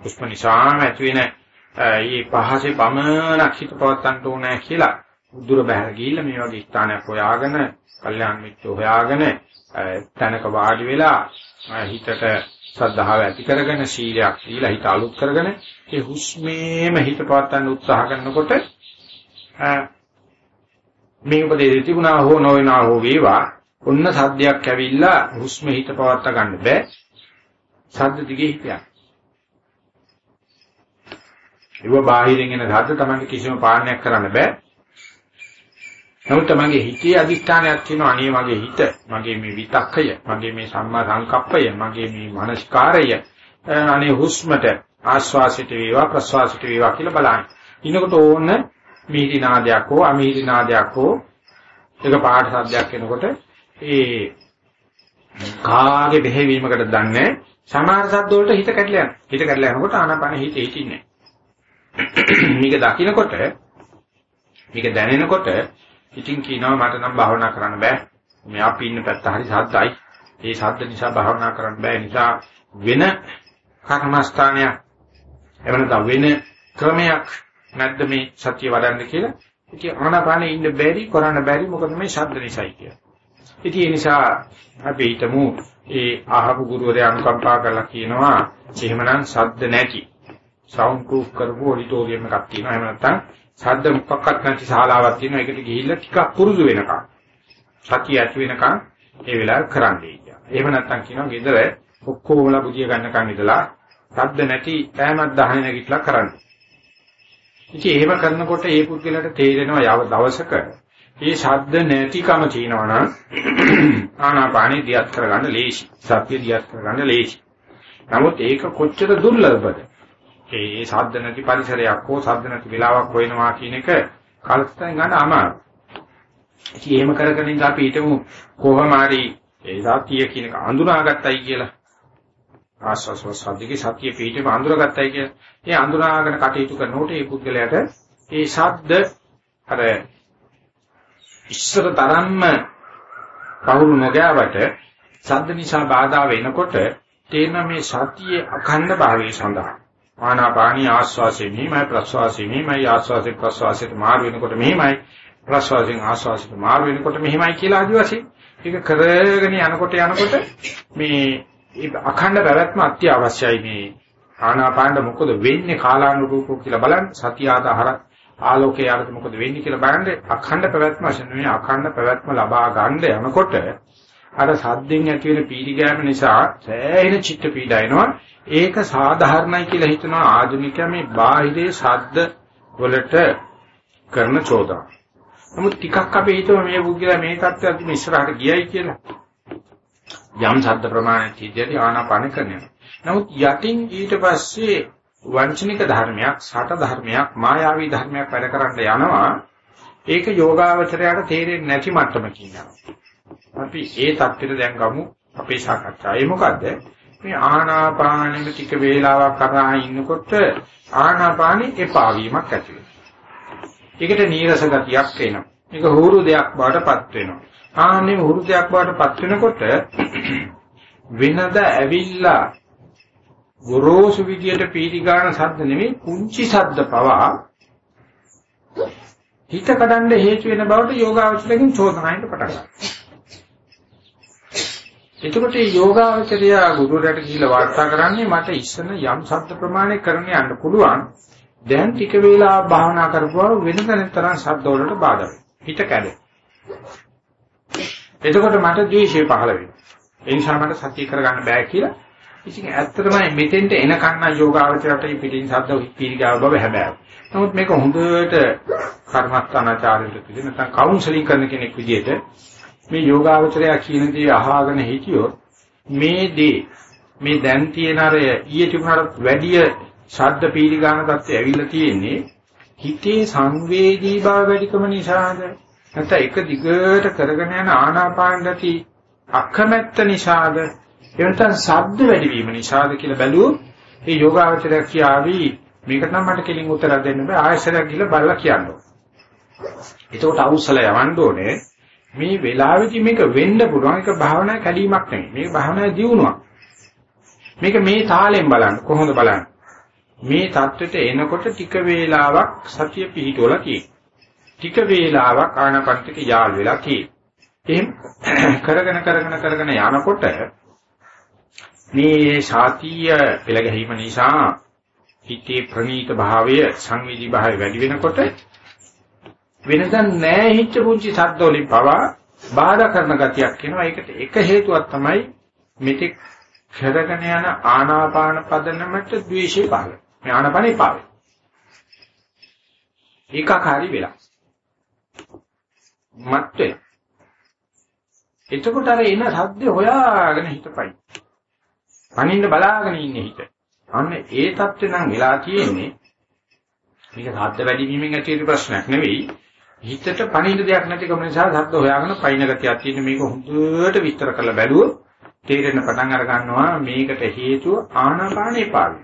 හුස්ම නිසාම ඇති වෙන මේ පහසේ පමණක් හිත පවත්තන්න ඕනේ කියලා උදුර බහැර ගිහිල්ලා මේ වගේ ස්ථානයක් හොයාගෙන, කල්යාණ මිත්‍ර හොයාගෙන තැනක වාඩි වෙලා හිතට සද්ධාව ඇති කරගෙන සීලයක් සීලා හිත අලුත් කරගෙන ඒ හුස්මේම හිත පවත්තන්න උත්සාහ කරනකොට මේ උපදේශ තිබුණා හෝ නොවනා හෝ වේවා. ඔන්න සද්දයක් ඇවිල්ලා හුස්ම හිත පවත්ත ගන්න බෑ. සද්ද දිගේ හිතයක් ඒව බාහිරින් එන සද්ද තමයි කිසිම පාලනයක් කරන්න බෑ. නමුත් තමන්ගේ හිතේ අදිස්ථානයක් තියෙනවා අනේ මගේ හිත මගේ මේ විතක්කය මගේ මේ සම්මා සංකප්පය මගේ මේ මනස්කාරය අනේ හුස්මට ආස්වාසිත වේවා ප්‍රස්වාසිත වේවා කියලා බලන්න. ඉන්නකොට ඕන මිහිරි නාදයක් හෝ අමිහිරි නාදයක් හෝ එක පාට සද්දයක් එනකොට ඒ කාගේ බෙහෙවීමකට දන්නේ සමහර සද්ද වලට හිත කැඩලා යනවා. හිත කැඩලා යනකොට ආනාපාන හිත හිටින්නේ නැහැ. මේක දකින්නකොට මේක දැනෙනකොට ඉතින් කියනවා මට නම් භාවනා කරන්න බෑ. මේ අපි ඉන්න පැත්ත හරි සද්දයි. ඒ සද්ද නිසා භාවනා කරන්න බෑ. නිසා වෙන කර්මස්ථානයක් එවනත වෙන ක්‍රමයක් නැද්ද මේ සත්‍ය වඩන්න කියලා. ඉතින් ආනාපානෙ ඉන්න බැරි කරන්න බැරි මොකද මේ ශබ්ද නිසායි කියලා. ඉතින් ඒ නිසා අපි හිතමු ඒ අහපු ගුරුවරයා අනුකම්පා කරලා කියනවා එහෙමනම් ශබ්ද නැති සවුන්ඩ් ප්‍රූෆ් කරපු ඔඩිටෝරියම් එකක් තියෙනවා. එහෙම නැත්නම් ශබ්ද මොකක්වත් නැති ශාලාවක් තියෙනවා. ඒකට ගිහිල්ලා ටිකක් පුරුදු වෙනකම් සතිය ඇති වෙනකම් ඒ වෙලාව කරන්නේ කියලා. එහෙම නැත්නම් කියනවා ගෙදර ඔක්කොමලා බුදිය ගන්නකම් ඉඳලා ශබ්ද නැති ඈමත් දහන නැගිටලා කරන්නේ. ඉතින් එහෙම කරනකොට ඒ පුද්ගලයාට තේරෙනවා යව දවසක මේ ශබ්ද නැතිකම තියෙනවනම් ආනාපානෙ දියත් කරගන්න ලේසි. සත්‍ය දියත් කරගන්න ලේසි. නමුත් ඒක කොච්චර දුර්ලභද? ඒ ශබ්ද නැති පරිසරයක් හෝ ශබ්ද නැති වෙලාවක් හොයනවා කියන එක කල්පයෙන් ගන්න අමාරුයි. ඉතින් එහෙම කරගෙන ඉඳලා අපි හිතමු කොහොම හරි ඒ සත්‍ය කියන එක අඳුනාගත්තයි කියලා. ආස්වාස් වසද්දගේ සත්‍ය පිටේම අඳුරගත්තයි කියලා. ඒ අඳුනාගෙන කටයුතු කරනකොට ඒ පුද්ගලයාට ඒ ශබ්ද අර ඉස්සර තරම්ම කවුරු නොගෑවට ශබ්ද නිසා බාධා වෙනකොට තේන මේ සතියේ අඛණ්ඩ භාවය සඳහා ආනාපානී ආස්වාසෙ මෙහිමයි ප්‍රස්වාසෙ මෙහිමයි ආස්වාසෙ ප්‍රස්වාසෙට මාරු වෙනකොට මෙහිමයි. ප්‍රස්වාසෙන් ආස්වාසෙට මාරු වෙනකොට මෙහිමයි කියලා ආදි වශයෙන් ඒක කරගෙන යනකොට යනකොට මේ අඛණ්ඩ පැවැත්ම අත්‍යවශ්‍යයි මේ ආනාපානද මොකද වෙන්නේ කාලානුරූපව කියලා බලන්න. සතිය ආධාර ආලෝකයේ ආරත මොකද වෙන්නේ කියලා බලන්න. අඛණ්ඩ පැවැත්ම වශයෙන් මේ අඛණ්ඩ පැවැත්ම ලබා ගන්න යනකොට අර සද්දෙන් ඇති වෙන පීඩිගෑම නිසා සෑහෙන චිත්ත පීඩා එනවා. ඒක සාධාරණයි කියලා හිතනවා ආධුනිකයා මේ බාහිරේ ශබ්ද වලට කරන චෝදනා. නමුත් ටිකක් අපි හිතුව මේ බුද්ධිලා මේ තත්ත්වයට මේ ඉස්සරහට ගියයි කියලා. යම් ශබ්ද ප්‍රමාණයක් තියදී ආනාපාන කරනවා. නමුත් යටින් ඊට පස්සේ වංචනික ධර්මයක්, සට ධර්මයක්, මායාවී ධර්මයක් වැඩ කරන්න යනවා. ඒක යෝගාවචරයට තේරෙන්නේ නැති මට්ටමකින් යනවා. අපි ඒ தත්ත්වෙට දැන් ගමු අපේ සාකච්ඡාවේ මොකද්ද? මේ ආනාපානෙම ටික වේලාවක් කරා ඉන්නකොට ආනාපානෙ එපා වීමක් ඇති වෙනවා. ඒකට නීරස ගතියක් එනවා. මේක හුරු දෙයක් බවටපත් වෙනවා. ආන්නේ හුරු දෙයක් බවටපත් වෙනකොට වෙනද ඇවිල්ලා ගොරෝසු විදියට පීඩි ගන්න සද්ද නෙමෙයි කුංචි සද්ද පවා හිත කඩන්න හේතු වෙන බවට යෝගාවචරයෙන් චෝදනායින් පටන් ගන්නවා. එතකොට මේ යෝගාවචරය ගුරුවරයාට කියලා වාර්තා කරන්නේ මට ඉස්සන යම් ශබ්ද ප්‍රමාණයක් කරන්න යන්න පුළුවන්. දැන් ටික වේලාවක් භාවනා කරපුවා වෙනතන තරම් ශබ්ද වලට බාධා වෙනවා. හිත කැඩේ. එතකොට මට ද්වේෂය පහළ වෙනවා. ඒ නිසා මට සත්‍ය කරගන්න බෑ කියලා. ඉතින් ඇත්තටම මෙතෙන්ට එන කන්න යෝගාවචරයට පිටින් ශබ්ද පීඩිකාව බව හැබැයි. නමුත් මේක හොඳට කර්මස්ථානාචාරයට පිළිම නැත්නම් කවුන්සලින් කරන කෙනෙක් විදිහට මේ යෝගාවචරය කියන දේ අහගෙන හිටියොත් මේ දේ මේ දැන් තියෙන අර ඊයේ තිබුණාට වැඩිය ශබ්ද පීඩිකාන තත්ත්වය ඇවිල්ලා තියෙන්නේ හිතේ සංවේදී බව වැඩිකම නිසාද? නැත්නම් එක දිගට කරගෙන යන ආනාපාන ගති අකමැත්ත නිසාද? එවනතන ශබ්ද වැඩි වීම නිසාද කියලා බැලුවොත් මේ යෝගාවචරය කියාවි මේකට නම් මට කෙලින් උත්තර දෙන්න බෑ ආයෙසරක් ගිහලා බලලා කියන්න ඕනේ. එතකොට අවුස්සල යවන්න ඕනේ. මේ වෙලාවෙදි මේක වෙන්න පුළුවන් ඒක භාවනා කැඩීමක් නෙමෙයි. මේක භාවනා දියුණුවක්. මේක මේ තාලෙන් බලන්න කොහොමද බලන්න. මේ தත්වෙට එනකොට ටික වේලාවක් සතිය පිහිටවලා තියෙනවා. ටික වේලාවක් ආනපන්තික යාල් වෙලා තියෙනවා. එහෙම කරගෙන කරගෙන කරගෙන යනකොට මේ සාතිය පෙළ ගැහිම නිසා හිතේ ප්‍රනීත භාවය සංවේදී භාවය වැඩි වෙනකොට වෙනදන් නැහැ හිච්ච පුංචි සද්දවලින් පවා බාධා කරන ගතියක් එනවා. ඒකට එක හේතුවක් තමයි මෙතෙක් කරගෙන යන ආනාපාන පදනමට ද්වේෂය පහළ. මේ ආනාපානේ පාවේ. ඒකාකාරී වෙලා. මත් වෙලා. එතකොට අර එන සද්ද හොයාගෙන හිතපයි. අනින්න බලාගෙන ඉන්නේ හිත. අන්න ඒ தත්ත්වේ නම් වෙලා තියෙන්නේ මේක සද්ද වැඩි වීමෙන් ඇති වෙන ප්‍රශ්නයක් නෙවෙයි. හිතට පණින්න දෙයක් නැතිකම නිසා ශබ්ද හොයාගෙන පයින් ගතියක් තියෙන මේක හොඳට විස්තර කරලා බැලුවොත් තේරෙන්න පටන් අර ගන්නවා මේකට හේතුව ආනාපාන එපාවි.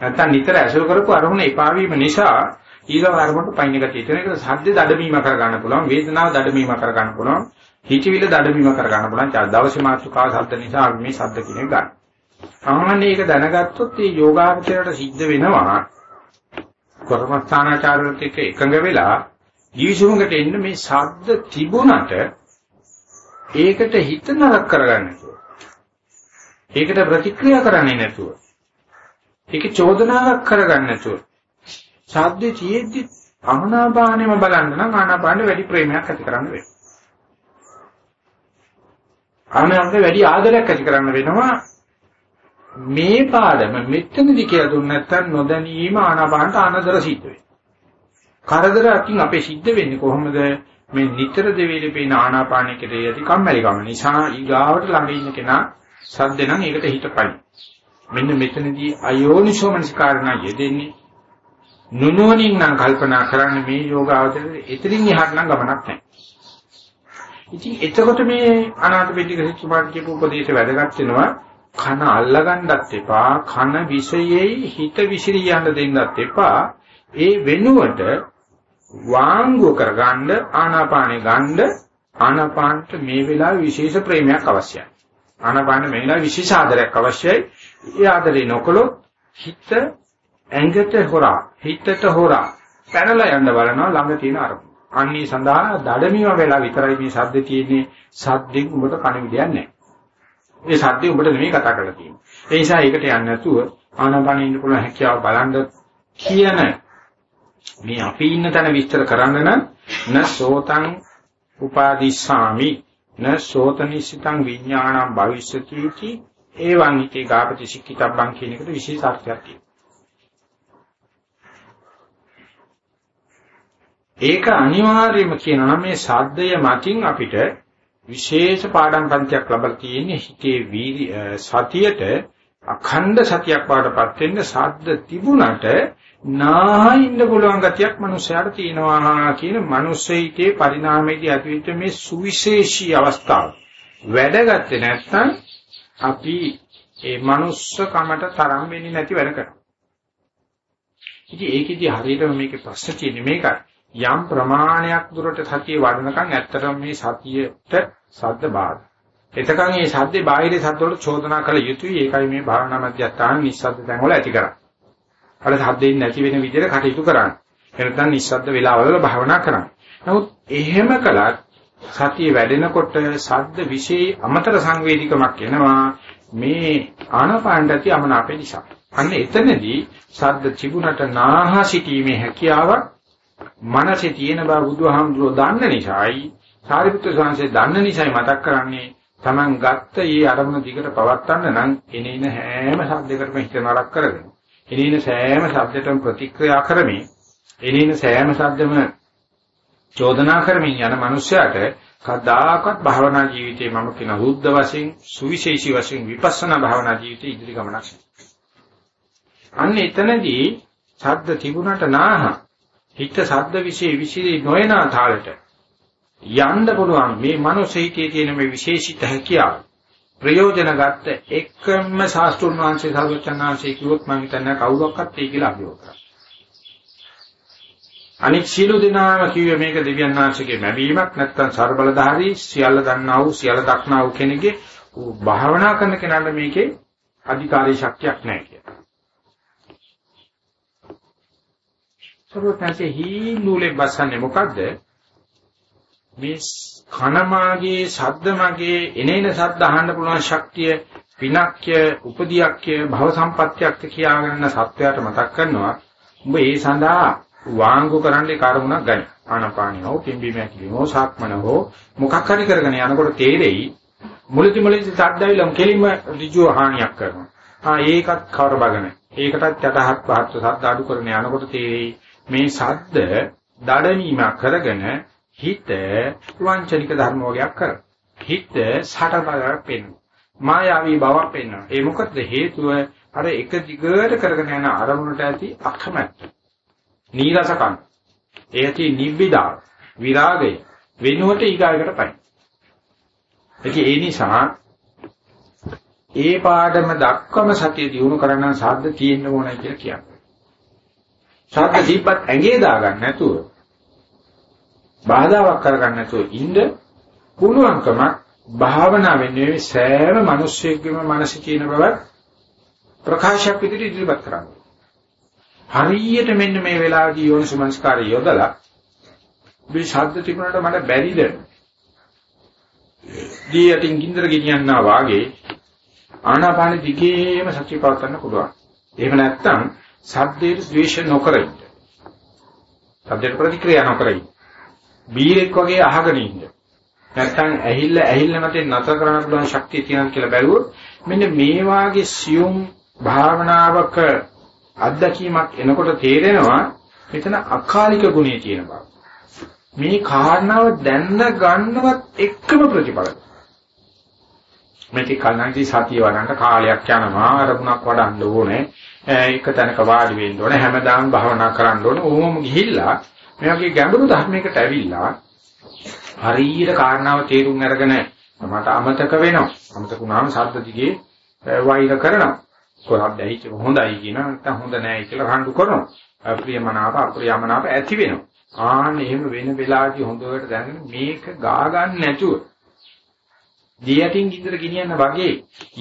නැත්තම් නිතර ඇසුරු කරපු අරමුණ එපා වීම නිසා ඊගව අරමුණට පයින් ගතිය තියෙන එක සද්ද දඩමීම කර ගන්න පුළුවන් වේදනාව දඩමීම කර ගන්න පුළුවන් හිතවිල දඩමීම කර ගන්න පුළුවන් දවසේ මාතෘකා සද්ද නිසා අපි මේ සද්ද කියන ගන්න. සාමාන්‍ය ඒක දැනගත්තොත් මේ යෝගාචරයට සිද්ධ වෙනවා කර්මස්ථානාචාරවලට එකඟ වෙලා ජීවිසුමකට එන්න මේ ශබ්ද තිබුණට ඒකට හිත නරක කරගන්න නැතුව. ඒකට ප්‍රතික්‍රියා කරන්නේ නැතුව. ඒක චෝදනාවක් කරගන්න නැතුව. ශබ්දේ තියෙද්දි අමනාපානෙම බලන්න නම් ආනාපානෙ වැඩි ප්‍රේමයක් ඇති කරන්න වෙනවා. ආනාපානෙ වැඩි ආදරයක් ඇති කරන්න වෙනවා. මේ පාඩම මෙතනදි කියලා දුන්න නැත්නම් නොදැනීම ආනාපානට අනදර සිද්ධ වෙනවා. කරදර අකින් අපේ සිද්ධ වෙන්නේ කොහොමද? මේ නිතර දෙවිලි පේන ආනාපානයේ කෙරේ ඇති කම්මැලිකම නිසා ඊගාවට ළඟ ඉන්න කෙනා සද්ද නම් ඒකට හිතපයි. මෙන්න මෙතනදී අයෝනිසෝමනස්කාරණ යෙදෙන්නේ. නුනුවණින් නම් කල්පනා කරන්නේ මේ යෝගාවචරයේ එතනින් එහාට නම් ගමනක් නැහැ. ඉතින් එතකොට මේ අනාථ පිටික සිතුමාට කියපු උපදේශ වැදගත් වෙනවා. කන අල්ලගන්නත් එපා. කන විෂයෙහි හිත විසිරී යන්න දෙන්නත් එපා. ඒ වෙනුවට වාංගු කරගන්න ආනාපානෙ ගන්න ආනාපානට මේ වෙලාවේ විශේෂ ප්‍රේමයක් අවශ්‍යයි. ආනාපාන මේ වෙලාවේ විශේෂ ආදරයක් අවශ්‍යයි. ඒ ආදරේ නොකළොත් හිත ඇඟට හොරා, හිතට හොරා පැනලා යන්න බලනවා ළඟ තියෙන අරමුණ. අන්නේ සඳහා දඩමීම වෙලා විතරයි මේ සද්ද තියෙන්නේ. සද්දෙන් උඹට කණ විදියක් නැහැ. මේ සද්දේ උඹට නෙමෙයි කතා කරලා තියෙන්නේ. ඒ නිසා ඒකට යන්නේ නැතුව ආනාපානෙ ඉන්න පුළුවන් හැකියාව බලන්න කියන මේ අපි ඉන්න තැන විස්තර කරන්න නම් න සෝතං උපාදිස්සාමි න සෝතනිසිතං විඥාණං භවිෂ්‍යති ඒවං හිතේ ගාපති සික්කිතබ්බං කියන එකට විශේෂ අර්ථයක් තියෙනවා. ඒක අනිවාර්යයෙන්ම කියනවා මේ සාද්දය මතින් අපිට විශේෂ පාඩම් පන්තියක් ලැබලා තියෙන්නේ හිතේ වීර්ය සතියට අඛණ්ඩ සතියක් වඩපත් වෙන්න සාද්ද තිබුණට නාහින්න පුළුවන් ගතියක් මනුස්සයාට තියෙනවා කියන මනුස්සයිතේ පරිණාමයේදී ඇතිවෙච්ච මේ සුවිශේෂී අවස්ථාව වැඩගත්තේ නැත්නම් අපි ඒ මනුස්සකමට තරම් වෙන්නේ නැති වැඩ කරනවා. ඉතින් ඒකෙදි හරියටම මේකේ ප්‍රශ්න තියෙන්නේ මේකයි. යම් ප්‍රමාණයක් දුරට සතිය වඩනකම් ඇත්තටම මේ සතියට සද්ද බාධා. එතකන් මේ සද්දේ බාහිර සද්ද වලට චෝදනා කළ යුතුයි. ඒකයි මේ භාවනා මධ්‍යස්ථාන නිස්සද්ද තැන් වල ඇති කරන්නේ. අර සද්දෙන් නැති වෙන විදිහට කටයුතු කරන්න. එනතන් නිස්සද්ද වෙලාවල භාවනා කරන්න. නමුත් එහෙම කළත් සතිය වැඩෙනකොට සද්ද વિશે අමතර සංවේදීකමක් එනවා. මේ ආනාපානට ඇති අමනාපේ නිසා. අන්න එතනදී සද්ද තිබුණට නාහ සිටීමේ හැකියාවක් මනසේ තියෙන බව බුදුහාමුදුරුවෝ දන්න නිසායි සාරිපුත්‍ර ස්වාමීන් දන්න නිසායි මතක් කරන්නේ Taman ගත්ත ඊ අරමුණ දිගට පවත්වන්න නම් එනේන හැම ශබ්දයකටම හිත නරක කරගෙන එනේන සෑම ශබ්දයකටම ප්‍රතික්‍රියා කරමින් එනේන සෑම ශබ්දෙම චෝදනා කරමින් යන මනුස්සයාට කදාකත් භාවනා ජීවිතේ මම කියන බුද්ධ වශයෙන් සුවිශේෂී වශයෙන් විපස්සනා භාවනා ජීවිතේ ඉදිරි ගමනක්. අන්න එතනදී ශබ්ද තිබුණට නාහ හිත ශබ්ද વિશે විසිරි නොයනා තාලෙට යන්න පුළුවන් මේ මනස හිතේ තියෙන මේ විශේෂිත හැකියාව ප්‍රයෝජන ගත්ත එකම ශාස්ත්‍රුන් වහන්සේ සර්වචන්නාංශේ කිව්වොත් මම හිතන්නේ කවුරක්වත් ඒ කියලා අභියෝග කරා. අනික් සියලු දෙනාම කිව්වේ මේක දෙවියන් වහන්සේගේ ලැබීමක් නැත්නම් ਸਰබලධාරී සියල්ල දන්නා වූ සියල්ල දක්නා වූ කෙනෙක්ගේ භාවනා කරන කෙනාට මේකේ අධිකාරී ශක්තියක් නැහැ කියලා. සර්වඥාසේ හීනූලේ බස්සන්නේ මොකද්ද? මේ කනමාගේ ශබ්දමාගේ එනේන ශබ්ද අහන්න පුළුවන් ශක්තිය විනක්්‍ය උපදීයක්්‍ය භව සම්පත්‍යක් කියාගෙන සත්‍යයට මතක් කරනවා. උඹ ඒ සඳහා වාංගු කරන්නේ කරුණක් ගනි. ආනපානිය හෝ පිම්බීම හැකිලිමෝ සාක්මන හෝ මොකක් හරි කරගෙන යනකොට තේරෙයි මුලදි මුලදි සද්දවිලම් කෙලින්ම ඍජුව හානියක් කරනවා. ආ ඒකත් කවර බගන. ඒකටත් යටහත් පහත් සද්ද අඩු කරන යනකොට තේරෙයි මේ සද්ද දඩනීමක් කරගෙන හිත වංචනික ධර්ම වර්ගයක් කරන. හිත සටබලක් පෙන්වන. මායාවී බවක් පෙන්වන. ඒ මොකද හේතුව අර එක දිගට කරගෙන යන අරමුණට ඇති අකමැත්ත. නීරසකම්. ඒ ඇති නිබ්බිදා විරාගය වෙනුවට ඊගායකට පයි. ඒ නිසා ඒ පාඩම දක්වම සතිය දිනු කරන්න සාධ්‍ය තියෙන්න ඕනයි කියලා කියන්නේ. ශබ්ද දීපත් ඇඟේ දාගන්න නැතුව බාධාවක් කරගන්න නැතුව ඉන්න පුළුවන්කම භාවනාවෙන් නෙවෙයි සෑම මිනිස්සෙකගේම මනසේ තියෙන බව ප්‍රකාශයක් විදිහට ඉදිරිපත් කරන්නේ. හරියට මෙන්න මේ වෙලාවේදී යෝනිසමංස්කාරය යොදලා මේ ශබ්ද තිබුණාට මට බැරිද? දී යටින් ගින්දර ගෙනියන්නා වාගේ ආනාපාන දිගේම සත්‍ය පවත්වන්න පුළුවන්. එහෙම නැත්නම් සද්දේට ද්වේෂ නොකර ඉන්න. සද්දේට ප්‍රතික්‍රියා නොකර ඉන්න. බීරෙක් වගේ අහගෙන ඉන්න. නැත්තම් ඇහිල්ල ඇහිල්ල මතෙන් නතර කරන්න පුළුවන් ශක්තිය තියෙනවා කියලා බැලුවොත් මෙන්න මේ වාගේ සියුම් භාවනාවක අත්දැකීමක් එනකොට තේරෙනවා මෙතන අකාලික ගුණය තියෙන බව. මේ කාරණාව දැන්න ගන්නවත් එක්කම ප්‍රතිඵල. මේක කලන්ටි සතිය වඩන්න කාලයක් යනවා අරමුණක් වඩන්න ඕනේ එක තැනක වාඩි වෙන්න ඕනේ හැමදාම භාවනා කරන්න ඕනේ ඕමම ගිහිල්ලා මේ වගේ ගැඹුරු ධර්මයකට ඇවිල්ලා හරියට කාරණාව තේරුම් අරගෙන මට අමතක වෙනවා. අමතක වුණාම ශබ්ද දිගේ වෛර කරනවා. කොහොමද ඇහිච්ච හොඳයි කියන නැත්නම් හොඳ නැහැ කියලා රණ්ඩු කරනවා. ප්‍රියමනාප අප්‍රියමනාප ඇති වෙනවා. ආන්න එහෙම වෙන වෙලාවදී හොඳට දැනගෙන මේක ගා ගන්න නැතුව දියටින් ගින්දර ගෙනියන්න වගේ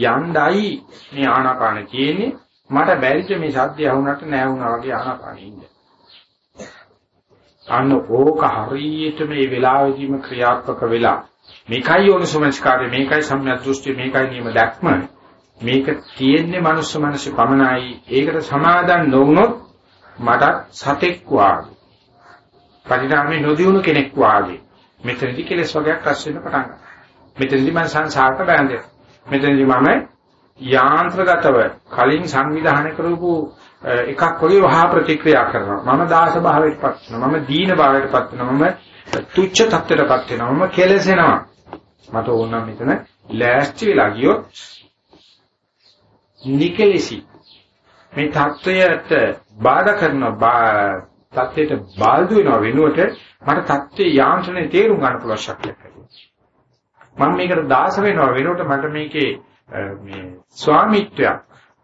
යණ්ඩයි මේ ආනාපාන කියන්නේ. මට බැරිද මේ සද්දය අහුනට නෑ වුණා වගේ ආනාපානෙ ඉන්න. අන්න ඕක හරියට මේ වෙලාවෙදීම ක්‍රියාත්මක වෙලා මේකයි යෝනිසමස්කාරය මේකයි සම්‍යක් දෘෂ්ටි මේකයි නියම දැක්ම. මේක තියෙන්නේ මනුස්ස මනස පමණයි. ඒකට සමාදන් නොවුනොත් මට සතෙක් වාගේ පරිණාමේ නොදියුණු කෙනෙක් වාගේ මෙතනදී කෙලස් වර්ගයක් රැස් වෙන්න පටන් ගන්නවා. මෙතනදි මම සංසාරට බැඳෙනවා. මෙතනදි මම යාන්ත්‍රගතව කලින් සංවිධානය කරපු එකක් වගේ වහා ප්‍රතික්‍රියා කරනවා. මම දාස භාවයට පත් වෙනවා. මම දීන භාවයට පත් වෙනවා. මම තුච්ච තත්ත්වයට පත් වෙනවා. මම කෙලසෙනවා. මට ඕන නම් මෙතන ලෑස්ති වෙලා ගියොත් නිකලෙසි මේ தත්වයට බාධා කරන தත්වයට බාල්දු වෙනව වෙනුවට මට தත්වේ යාන්ත්‍රණය තේරුම් ගන්න පුළුවන් ශක්තියක් ලැබෙනවා මම මේකට දාස වෙනව වෙනුවට මට මේකේ මේ ස්වාමිත්වයක්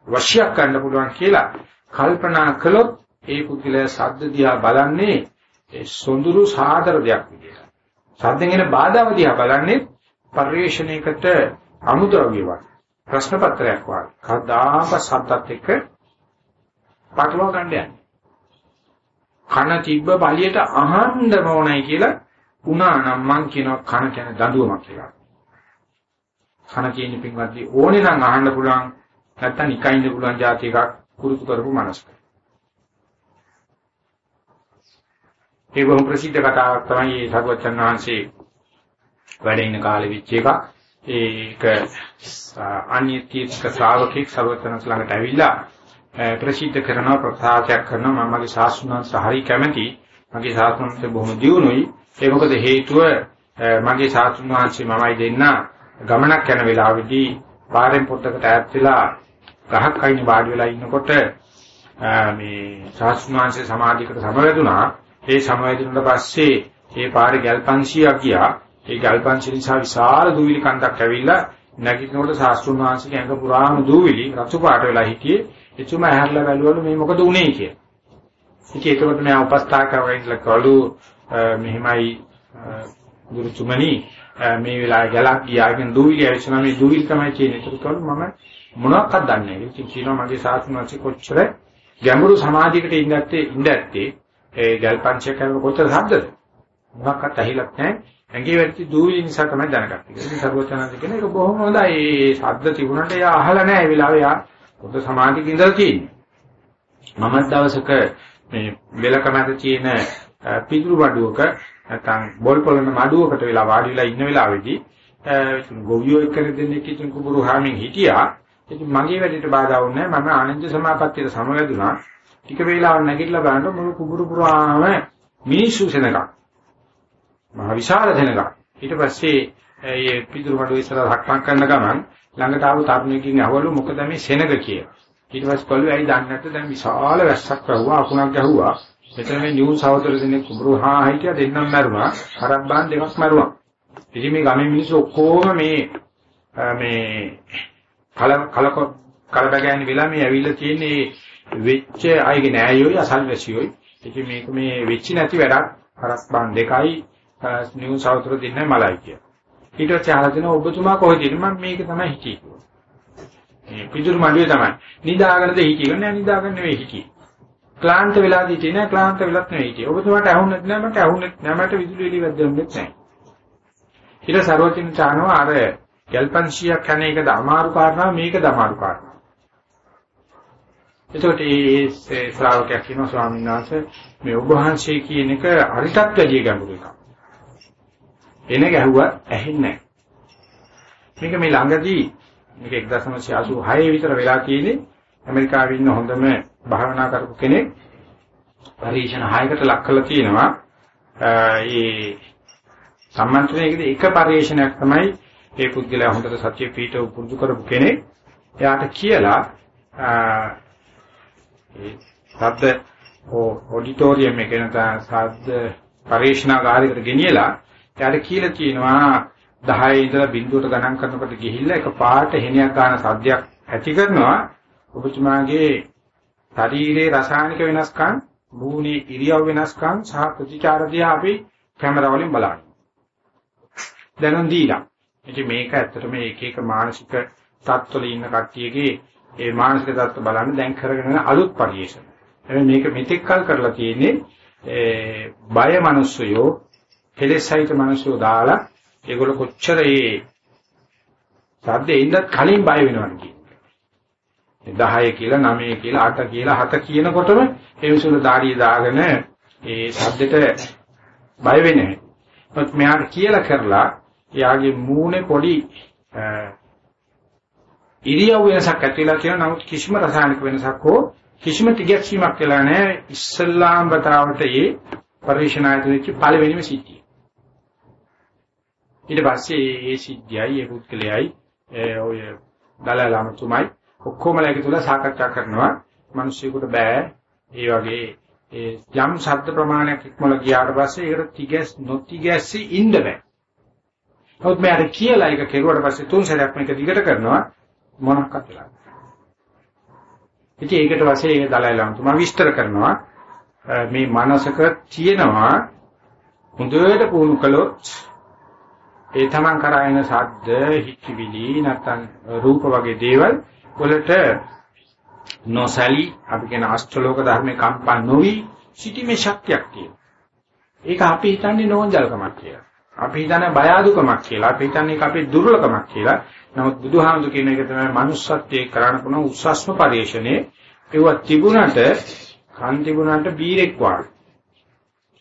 වශයක් ගන්න පුළුවන් කියලා කල්පනා කළොත් ඒ පුද්ගලයා සද්ද දිහා බලන්නේ ඒ සොඳුරු සාදර දෙයක් විදියට. සද්දෙන් එන බාධාව දිහා බලන්නේ පරිශ්‍රණයකට අමුද්‍රව්‍ය වගේ. ප්‍රශ්න පත්‍රයක් වගේ. කදාක සද්දත් එක්ක පටලවා ගන්න යන්නේ. කන තිබ්බ බලියට අහන්න ඕනයි කියලා උනා නම් මං කියනවා කන කියන දඬුවමක් කියලා. කන කියන පින්වත්නි ඕනේ නම් අහන්න පුළුවන් නැත්තම් නිකයින්ද පුළුවන් જાති එකක් පුරුදු කරපු මනසක. ඒ වගේම ප්‍රසිද්ධ කතාවක් තමයි මේ සරුවචන් වහන්සේ වැඩ ඉන්න කාලෙ වෙච්ච එක. ඒක අන්‍ය තීර්ථ ශ්‍රාවකෙක් සරුවචන් ළඟට ඇවිල්ලා ප්‍රසිද්ධ කරනවා ප්‍රකාශයක් කරනවා මම මගේ ශාස්ත්‍රඥයන්ට හරි කැමැති මගේ ශාස්ත්‍රඥයන්ට බොහොම දියුණුයි ඒ මොකද හේතුව මගේ ශාස්ත්‍රඥයන්සි මමයි දෙන්න ගමනක් යන වෙලාවේදී පාරෙන් පොත්තකට ඈත් වෙලා ගහක් අයින වාඩි වෙලා ඉන්නකොට මේ ශාස්ත්‍රඥයන්සි සමාධියකට සමවැදුනා ඒ සමවැදුනට පස්සේ ඒ පාරේ ගල් 500ක් ගියා ඒ ගල් 500 නිසා විශාල දුවිලි කන්දක් ඇවිල්ලා නැගිටිනකොට ශාස්ත්‍රඥයන්සි ඇඟ පුරාම දුවිලි රතු පාට වෙලා හිටියේ එතුම ඇහැරලා බැලුවලු මේ මොකද උනේ කියලා. ඉතින් ඒකකොට මම උපස්ථායකව ඉඳලා කළු මෙහිමයි ගුරුතුමනි මේ වෙලාවේ ගලක් ගියාගෙන දූවිලි ඇවිස්සන මේ දූවිලි තමයි කියන්නේ. ඒක කළු මම මොනවක්වත් දන්නේ නැහැ. ඉතින් කියනවා මගේ සාසුනාචි කොච්චර ගැඹුරු සමාධියකට ඉඳත්තේ ඉඳත්තේ ඒ ගල් පංචය කරන කොච්චර ශබ්දද? මොනක්වත් ඇහිලක් නැහැ. ඇඟේ වැටි දූවිලි නිසා තමයි දැනගත්තේ. ඉතින් සර්වචනන්ද කියන එක බොහොම හොඳයි. ඒ ශබ්ද තිබුණාට එයා අහලා නැහැ ඒ වෙලාවේ යා බුද්ධ සමාධියක ඉඳලා තියෙන්නේ. මමත් දවසක මේ වෙලක මැද තියෙන පිටුරු බඩුවක නැත්නම් බෝල් පොළන මඩුවකට වෙලා වාඩි වෙලා ඉන්න වෙලාවේදී ගොවියෝ එක්ක දෙන්නේ කිචන් කුඹුරු හාමින් හිටියා. ඉතින් මගේ වැඩේට බාධා වුණේ මම ආනන්ද සමාපත්තියට සමවැදුනා. ටික වේලාවක් නැගිටලා බලනකොට මුළු කුඹුරු පුරාම මිනිස්සු සෙනගක්. මහ විශාල සෙනගක්. ඊට පස්සේ ඒ පිටුරු බඩුව ඉස්සරහ හක්කම් කරන ගමන් ළඟට ආපු තරුණයෙක්ගෙන් අහවලු මොකද මේ සෙනග කියලා. ඊට පස්සේ කළු ඇයි දන්නේ නැත්නම් දැන් විශාල වැස්සක් වැහුවා අකුණක් ගැහුවා. මෙතන මේ නිවුස් සහෝදර දෙනෙක් කුඹුරු හා හිටියා දෙන්නම් මැරුණා. හරක් බාන් දෙකක් මැරුණා. ඉතින් මේ ගමේ මිනිස්සු ඔක්කොම මේ මේ කල කලක කලබගෑනි වෙලා මේ ඇවිල්ලා තියෙන්නේ වෙච්ච අයගේ නෑයෝයි අසල්වැසියෝයි. ඉතින් මේක මේ වෙච්ච නැති වැඩක්. හරක් බාන් දෙකයි නිවුස් සහෝදර දෙන්නයි මලයි කියලා. ඊට පස්සේ අහලා දෙනවා ඔබතුමා කොහෙද ඉන්නේ මම මේක තමයි හිටියේ. මේ පිටුරු මඩුවේ තමයි. නිදාගෙනද හිටියේ නෑ නිදාගෙන නෙවෙයි හිටියේ. ක්ලාන්ත වෙලාදී හිටියේ නෑ ක්ලාන්ත වෙලත් නෙවෙයි හිටියේ. ඔබතුමාට ඇහුන්නේ නෑ මට ඇහුන්නේ නෑ මට විදුලි එළිය වැද්දුන්නේ නෑ. ඊට සර්වචින් චානවා අර ගල්පන්සියක් කන එකද අමාරු කාරණා මේකද අමාරු කාරණා. එතකොට මේ ශ්‍රාවකයා කියනවා ස්වාමීන් වහන්සේ මේ ඔබ වහන්සේ කියන එක අරිටත් වැඩිය ගැඹුරු එකක්. එන ගැහුවා ඇහෙන්නේ නැහැ. මේක මේ ළඟදී මේක 1986 විතර වෙලා තියෙන්නේ ඇමරිකාවේ ඉන්න හොඳම භාවනා කරපු කෙනෙක් පරීක්ෂණ 6කට ලක් කරලා තියෙනවා. ඒ සම්මන්ත්‍රණයකදී එක පරීක්ෂණයක් තමයි ඒ පුද්ගලයා හොඳට සත්‍ය පීඨ පුරුදු කරපු කෙනෙක්. එයාට කියලා ඒ සද්ද ඔඩිටෝරියම් එකේ නැත්නම් සද්ද පරීක්ෂණාගාරයකට ගෙනියලා එයාට කියලා කියනවා 10 ඉඳලා බිඳුවට ගණන් කරනකොට ගිහිල්ලා එක පාට හෙනියක් ගන්න සද්දයක් ඇති කරනවා ඔබතුමාගේ ශරීරයේ රසායනික වෙනස්කම් භූණී ඉරියව් වෙනස්කම් සහ ප්‍රතිචාර දිහා අපි කැමරා වලින් බලන්න. දැනුම් දීලා. ඉතින් මේක ඇත්තටම එක එක මානසික තත්ත්වවල ඉන්න කට්ටියගේ ඒ මානසික තත්ත්ව බලන්න දැන් කරගෙන යන අලුත් පරිශන. හැබැයි මේක මෙතෙක් කල් කරලා තියෙන්නේ බය මිනිස්සුયો කෙලෙසයිත මිනිස්සු දාලා ඒගොල්ල කොච්චර ඒ සද්දේ ඉඳත් කලින් බය වෙනවද කියන්නේ. 10 කියලා 9 කියලා 8 කියලා 7 කියනකොටම ඒ විසුල දාඩිය දාගෙන ඒ සද්දෙට බය වෙන්නේ නැහැ. මෙයාට කියලා කරලා එයාගේ මූණේ පොඩි ඉරියව් වෙනසක් ඇතිලා තියෙනවා නමුත් කිසිම රසායනික වෙනසක් හෝ කිසිම තිගැස්සීමක් වෙලා නැහැ ඉස්සල්ලාම් බතාවට ඒ පරිශනායතනෙච්ච පළවෙනිම සිද්ධිය. ඊට පස්සේ ඒ සිද්ධියයි ඒ පුද්ගලයයි ඔය දලයි ලාමතුමයි ඔක්කොමලා එකතුලා සාකච්ඡා කරනවා මිනිස්සුෙකුට බෑ ඒ වගේ ඒ යම් ශබ්ද ප්‍රමාණයක් ඉක්මල ගියාට පස්සේ ඒකට තිගැස් නොතිගැස්සී ඉන්න බෑ. නමුත් මම අර කියලා එක කෙරුවට පස්සේ තුන් සැරයක් මේක දිගට කරනවා මොනක්වත් වෙලා. ඉතින් ඒකට පස්සේ ඒ දලයි ලාමතුමා විස්තර කරනවා මේ මනසක තියෙනවා හොඳට පුහුණු කළොත් ඒ තමන් කරා එන ශබ්ද, හිච්චිවිලි නැත්නම් රූප වගේ දේවල් වලට නොසලී අපි කියන අෂ්ටලෝක ධර්මේ කම්පා නොවි සිටීමේ ශක්තියක් තියෙනවා. ඒක අපි හිතන්නේ නෝන්ජල්කමක් කියලා. අපි හිතන්නේ බය අඩුකමක් කියලා. අපි හිතන්නේ ඒක අපේ දුර්වලකමක් කියලා. නමුත් බුදුහාමුදුරු කියන එක තමයි manussත්වයේ කරණ පුන උස්සස්ම පරිශ්‍රණේ ඒව තිබුණට කන් තිබුණාට බීරෙක් වාගේ.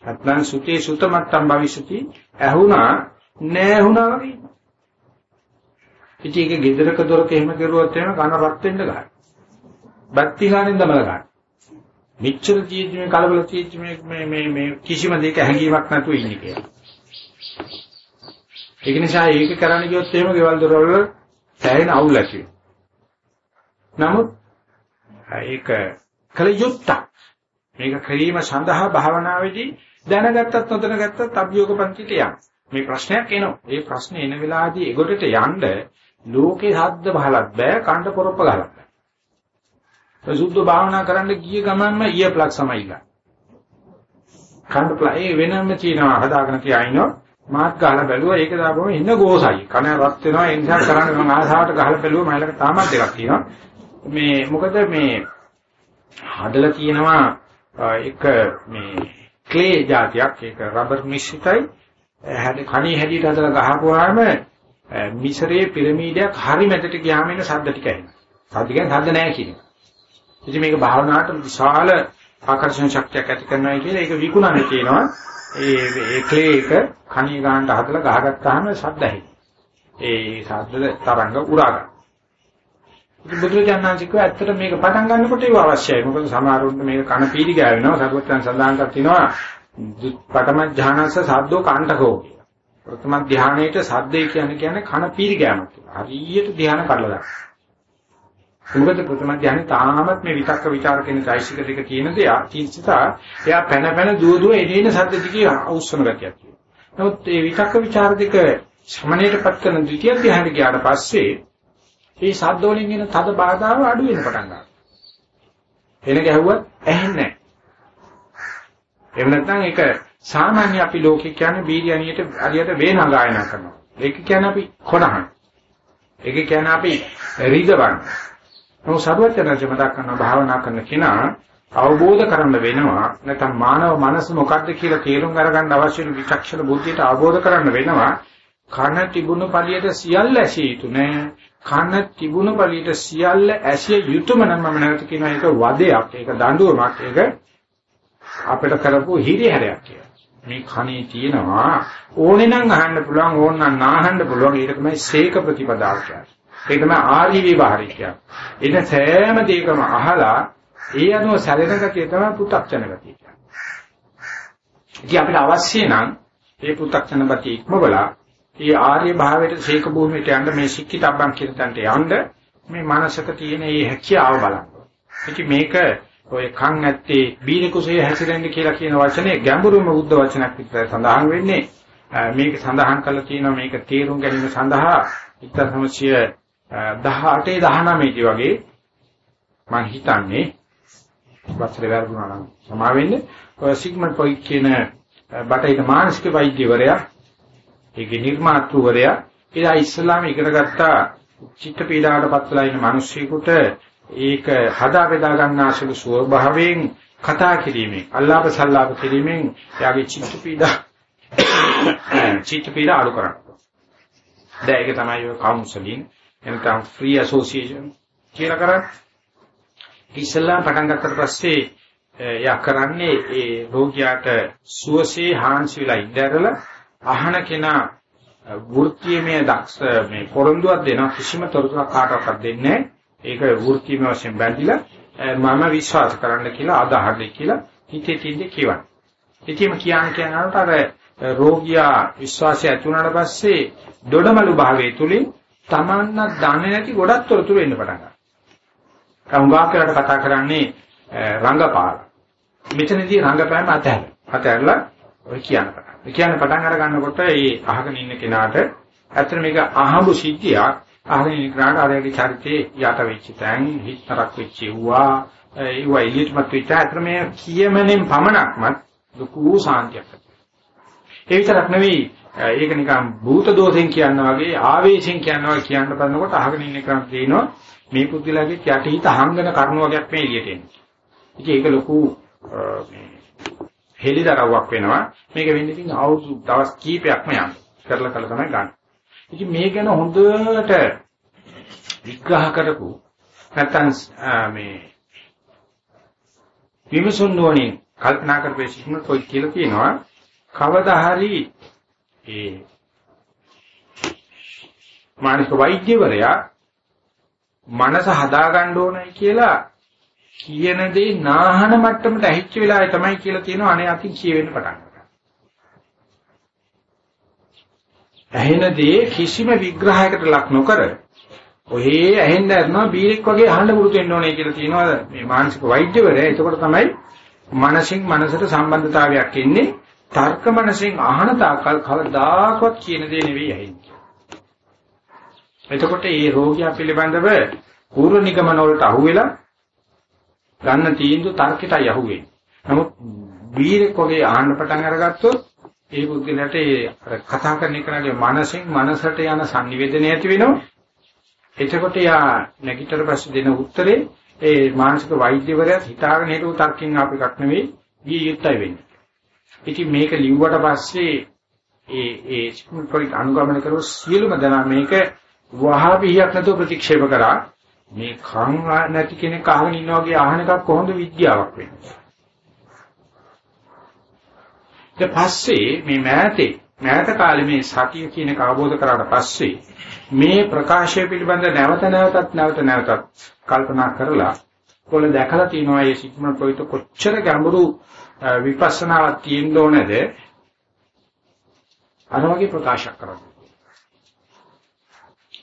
නැත්නම් සුතේ සුතමත්තම් භවිෂති ඇහුණා නෑහුණා වගේ. ඉතින් ඒක ගෙදරක දොරක එහෙම කරුවොත් එහෙම කන රත් වෙන්න ගන්නවා. බත්ති ගානෙන් දමල ගන්න. මෙච්චර ජීවිතේ මේ කලබල ජීවිතේ මේ මේ මේ කිසිම දෙයක හැඟීමක් නැතුව ඉන්නේ කියලා. ඒක නිසා ඒක කරන්න ගියොත් එහෙම ගෙවල් දොරවල් සෑහෙන අවුල් ඇති නමුත් ඒක කල යුත්තක්. මේක කිරීම සඳහා භාවනාවේදී දැනගත්තත් නොදැනගත්තත් අභියෝග පන්තිට යන්න. මේ ප්‍රශ්නයක් එනවා. ඒ ප්‍රශ්නේ එන වෙලාවදී ඒගොඩට යන්න ලෝකේ ශබ්ද බහලත් බෑ, කණ්ඩ පොරොප්ප ගලත් බෑ. සුද්ධ භාවනා කරන්න ගිය ගමන්ම ඊය ප්ලග් සමයිලා. කණ්ඩ ප්ලග් ඒ වෙනම තියෙනවා හදාගෙන තියාිනවා. මාත් ගහලා බැලුවා ඒක දාපුවම ඉන්න ගෝසයි. කන රත් වෙනවා ඒ නිසා කරන්නේ මම ආසාවට ගහලා බැලුවා මයිලක තාමත් දෙකක් තියෙනවා. මේ මොකද මේ හදලා තියෙනවා එක මේ ක්ලේ જાතියක් ඒක රබර් මිශ්‍රිතයි කණේ හැදියට හදලා ගහපුවාම මිසරේ පිරමීඩයක් හරි මැදට ගියාම එන ශබ්ද ටික එනවා. ශබ්ද කියන්නේ ශබ්ද නැහැ කියන එක. ඉතින් මේක භාවනාවට විශාල ආකර්ෂණ ශක්තියක් ඇති කරනවා කියලා ඒක විකුණන්නේ කියනවා. ඒ ඒ ක්ලේ එක කණේ ගන්නට හදලා ගහගත්තාම ශබ්ද ඇහෙයි. ඒ ශබ්ද තරංග උරා ගන්න. ඉතින් බුදුරජාණන් කිව්වා ඇත්තට මේක පටන් ගන්නකොට ඒක අවශ්‍යයි. මොකද සමහරවිට මේක කන පීඩි ගෑවෙනවා. සරුවත්යන් සඳහන් කර තිනවා පඨම ඥානස සද්දෝ කාණ්ඩකෝ කියලා. ප්‍රථම ධානයේට සද්දේ කියන්නේ කියන්නේ කන පීරි ගෑමක් කියලා. හරියට ධානය කරලා දාන්න. සුගත ප්‍රථම ධානය තාමත් මේ විතක්ක ਵਿਚාර කියන চৈতසික දෙක කියන දෙයක් තීර්ථතා එයා පැන පැන දුව දුව එදින සද්ද දිගේ අවශ්‍යම ගැතියක් තියෙනවා. නමුත් මේ විතක්ක ਵਿਚාර දෙක සමණයටපත් කරන ද්විතිය ධානයට ගියාට පස්සේ මේ සද්ද වලින් එන තද බාධාව අඩු වෙන පටන් ගන්නවා. එන ගැහුවත් ඇහෙන්නේ නැහැ. එහෙම නැත්නම් ඒක සාමාන්‍ය අපි ලෝකේ කියන්නේ බීරියනියට හරියට වේන ගායනා කරනවා. ඒක කියන්නේ අපි කොනහන. ඒක කියන්නේ අපි රිදවන්නේ. නමුත් සරුවචනජ මතක් කරන භාවනා කරන කෙනා අවබෝධ කරන්න වෙනවා නැත්නම් මානව මනස මොකක්ද කියලා තේරුම් අරගන්න අවශ්‍ය වෙන විචක්ෂණ බුද්ධියට අවබෝධ කරන්න වෙනවා. කන තිබුණු පළියට සියල්ල ඇසිය යුතු නෑ. කන තිබුණු පළියට සියල්ල ඇසිය යුතුම නම් මම නැවත කියනවා. ඒක වදයක් ඒක දඬුවමක් ඒක අපිට කරපු හිරිහැරයක් කියලා. මේ කණේ තියෙනවා. ඕනේ නම් අහන්න පුළුවන් ඕන නම් නාහන්න පුළුවන්. ඒක තමයි සීක ප්‍රතිපදාව කියන්නේ. ඒක තමයි ආර්ය විවහාරය කියන්නේ. එන සෑම දෙයකම අහලා ඒ අනුව සැලෙන ගතිය තමයි පු탁චන ගතිය කියන්නේ. ඉතින් අපිට අවශ්‍ය නම් මේ පු탁චන ගතිය ඉක්මවලා ඒ ආර්ය භාවයට සීක භූමියට යන්න මේ සික්කිතබ්බන් කියන තැනට යන්න මේ මනසක තියෙන මේ හැකියාව බලන්න. ඉතින් මේක ඔය කන් ඇත්තේ බීන කුසේ හැසිරෙන්න කියලා කියන වචනේ ගැඹුරුම බුද්ධ වචනයක් විතර සඳහන් වෙන්නේ මේක සඳහන් කරලා තියෙනවා මේක තේරුම් ගැනීම සඳහා 1918 19 වගේ මම හිතන්නේ වචනේ වැරදුනා නම් සමා වෙන්නේ ඔය සිග්මන්ඩ් ෆ්‍රොයිඩ් කියන බටහිර මානසික වෛද්‍යවරයා ඒකේ නිර්මාතෘවරයා එදා ඉස්ලාම ඉගෙන ගත්තා චිත්ත පීඩාවට පත්වලා ඉන්න මිනිස්සුෙකුට ඒක හදා බෙදා ගන්නාසුළු ස්වභාවයෙන් කතා කිරීමෙන් අල්ලාප සල්ලාප කිරීමෙන් එයාගේ චිත්ත පීඩා චිත්ත පීඩා අඩු කරනවා. දැන් ඒක තමයි ඔය කවුන්සලින් එනකම් ෆ්‍රී ඇසෝසියේෂන් කියලා කරන්නේ. ඉස්ලාම් පටන් ගත්තට පස්සේ එයා කරන්නේ ඒ රෝගියාට සුවසේ හාන්සි වෙලා ඉඳලා අහන කෙනා වෘත්තීයමය දක්ෂ මේ පොරොන්දුවක් දෙනවා කිසිම තොරතුරක් කාටවත් දෙන්නේ ඒක වෘත්තීයම වශයෙන් බැඳිලා මම විශ්වාස කරන්න කියලා අදහන්නේ කියලා හිතේ තින්නේ කියවන. ඉතින් කියන්න කියනකට අර රෝගියා විශ්වාසය ඇති වුණාට පස්සේ දොඩමලු භාවයේ තුලින් Tamanna දන්නේ නැති ගොඩක් තොරතුරු එන්න පටන් ගන්නවා. කවුගා කරලා කතා කරන්නේ රංගපාල. මෙතනදී රංගපෑම අතහැර. අතහැරලා ඔය කියන්න පටන්. කියන්න පටන් අර ගන්නකොට ඒ අහගෙන ඉන්න කෙනාට ඇත්තට මේක අහඹු සිද්ධියක්. අහගෙන ඉන්න කෙනාට අරගේ චරිතේ යට වෙච්ච තැන් හිතරක් වෙච්ච වුණා. ඒ වයිලිට්මත් වෙච්ච අතර මේ කියමනෙන් පමණක්මත් ලොකු සාන්තියක්. ඒ විතරක් නෙවෙයි ඒක නිකන් භූත දෝෂෙන් කියනවා වගේ ආවේශයෙන් කියනවා වගේ කියන්න බලනකොට අහගෙන ඉන්න කෙනාට තේිනවා මේ පුදුලගේ යටිහිත හංගන කරුණ වගේක් මේ එළියට එන්නේ. ඉතින් ඒක ලොකු මේ හෙලිදරව්වක් වෙනවා. මේක වෙන්නේ ඉතින් අවුරුදු දවස් කීපයක්ම යන. කරලා කළා තමයි ගන්න. ඉතින් මේ ගැන හොඳට විග්‍රහ කරපු නැත්තම් මේ විමසුන් නොවනින් කල්පනා කරපේ සිටින કોઈ කියලා කියනවා කවදා හරි ඒ මානසික වෛද්‍යවරයා මනස හදා ගන්න ඕනයි කියලා කියන දේ නාහන මට්ටමට ඇහිච්ච වෙලාවේ තමයි කියලා තියෙනවා අනේ අතින් කියවෙන්න පටන් ගන්නවා. ඇහෙන දේ කිසිම විග්‍රහයකට ලක් නොකර ඔහේ ඇහෙන්න යනවා බීරෙක් වගේ අහන්න පුරුදු වෙන්න ඕනේ කියලා තියෙනවා මේ මානසික වෛද්‍යවරයා. එතකොට තමයි මනසින් මනසට සම්බන්ධතාවයක් එන්නේ. තර්ක මනසෙන් අහන තාකල් කවදාකවත් කියන දේ නෙවෙයි ඇහෙන්නේ. එතකොට මේ රෝගියා පිළිබඳව පූර්ව නිගමන වලට අහුවෙලා ගන්න තීන්දුව තර්කයටයි අහුවෙන්නේ. නමුත් වීරෙක් වගේ ආහන්න පටන් අරගත්තොත් ඒ පුද්ගලයාට ඒ කතා කරන එකනගේ මනසෙන් මනසට යන sannivedana ඇති වෙනවා. එතකොට යා නැගිටතර පස්සේ දෙන උත්තරේ ඒ මානසික වෛද්‍යවරයා හිතාගෙන හිටපු තර්කින් ආපු එකක් නෙවෙයි ගිය යුත්තයි වෙන්නේ. ඉතින් මේක ලිව්වට පස්සේ ඒ ඒ ස්කූල් පොලිට අනුගමනය කරව සියලුම දෙනා මේක වහපියක් නැතුව ප්‍රතික්ෂේප කරා. මේ කන් නැති කෙනෙක් අහගෙන ඉන්නා වගේ අහන එකක් කොහොමද විද්‍යාවක් වෙන්නේ? ඊට පස්සේ මේ මෑතේ මෑත කාලේ මේ සතිය කියන එක අවබෝධ කරාට පස්සේ මේ ප්‍රකාශය පිළිබඳ නැවත නැවතත් නැවත නැවතත් කල්පනා කරලා කොළ දැකලා තියෙනවා මේ සිග්මන්ඩ් ෆ්‍රොයිඩ් කොච්චර ගැඹුරු විපස්සනාවක් තියෙන්න ඕනේද අර වගේ ප්‍රකාශ කරන්නේ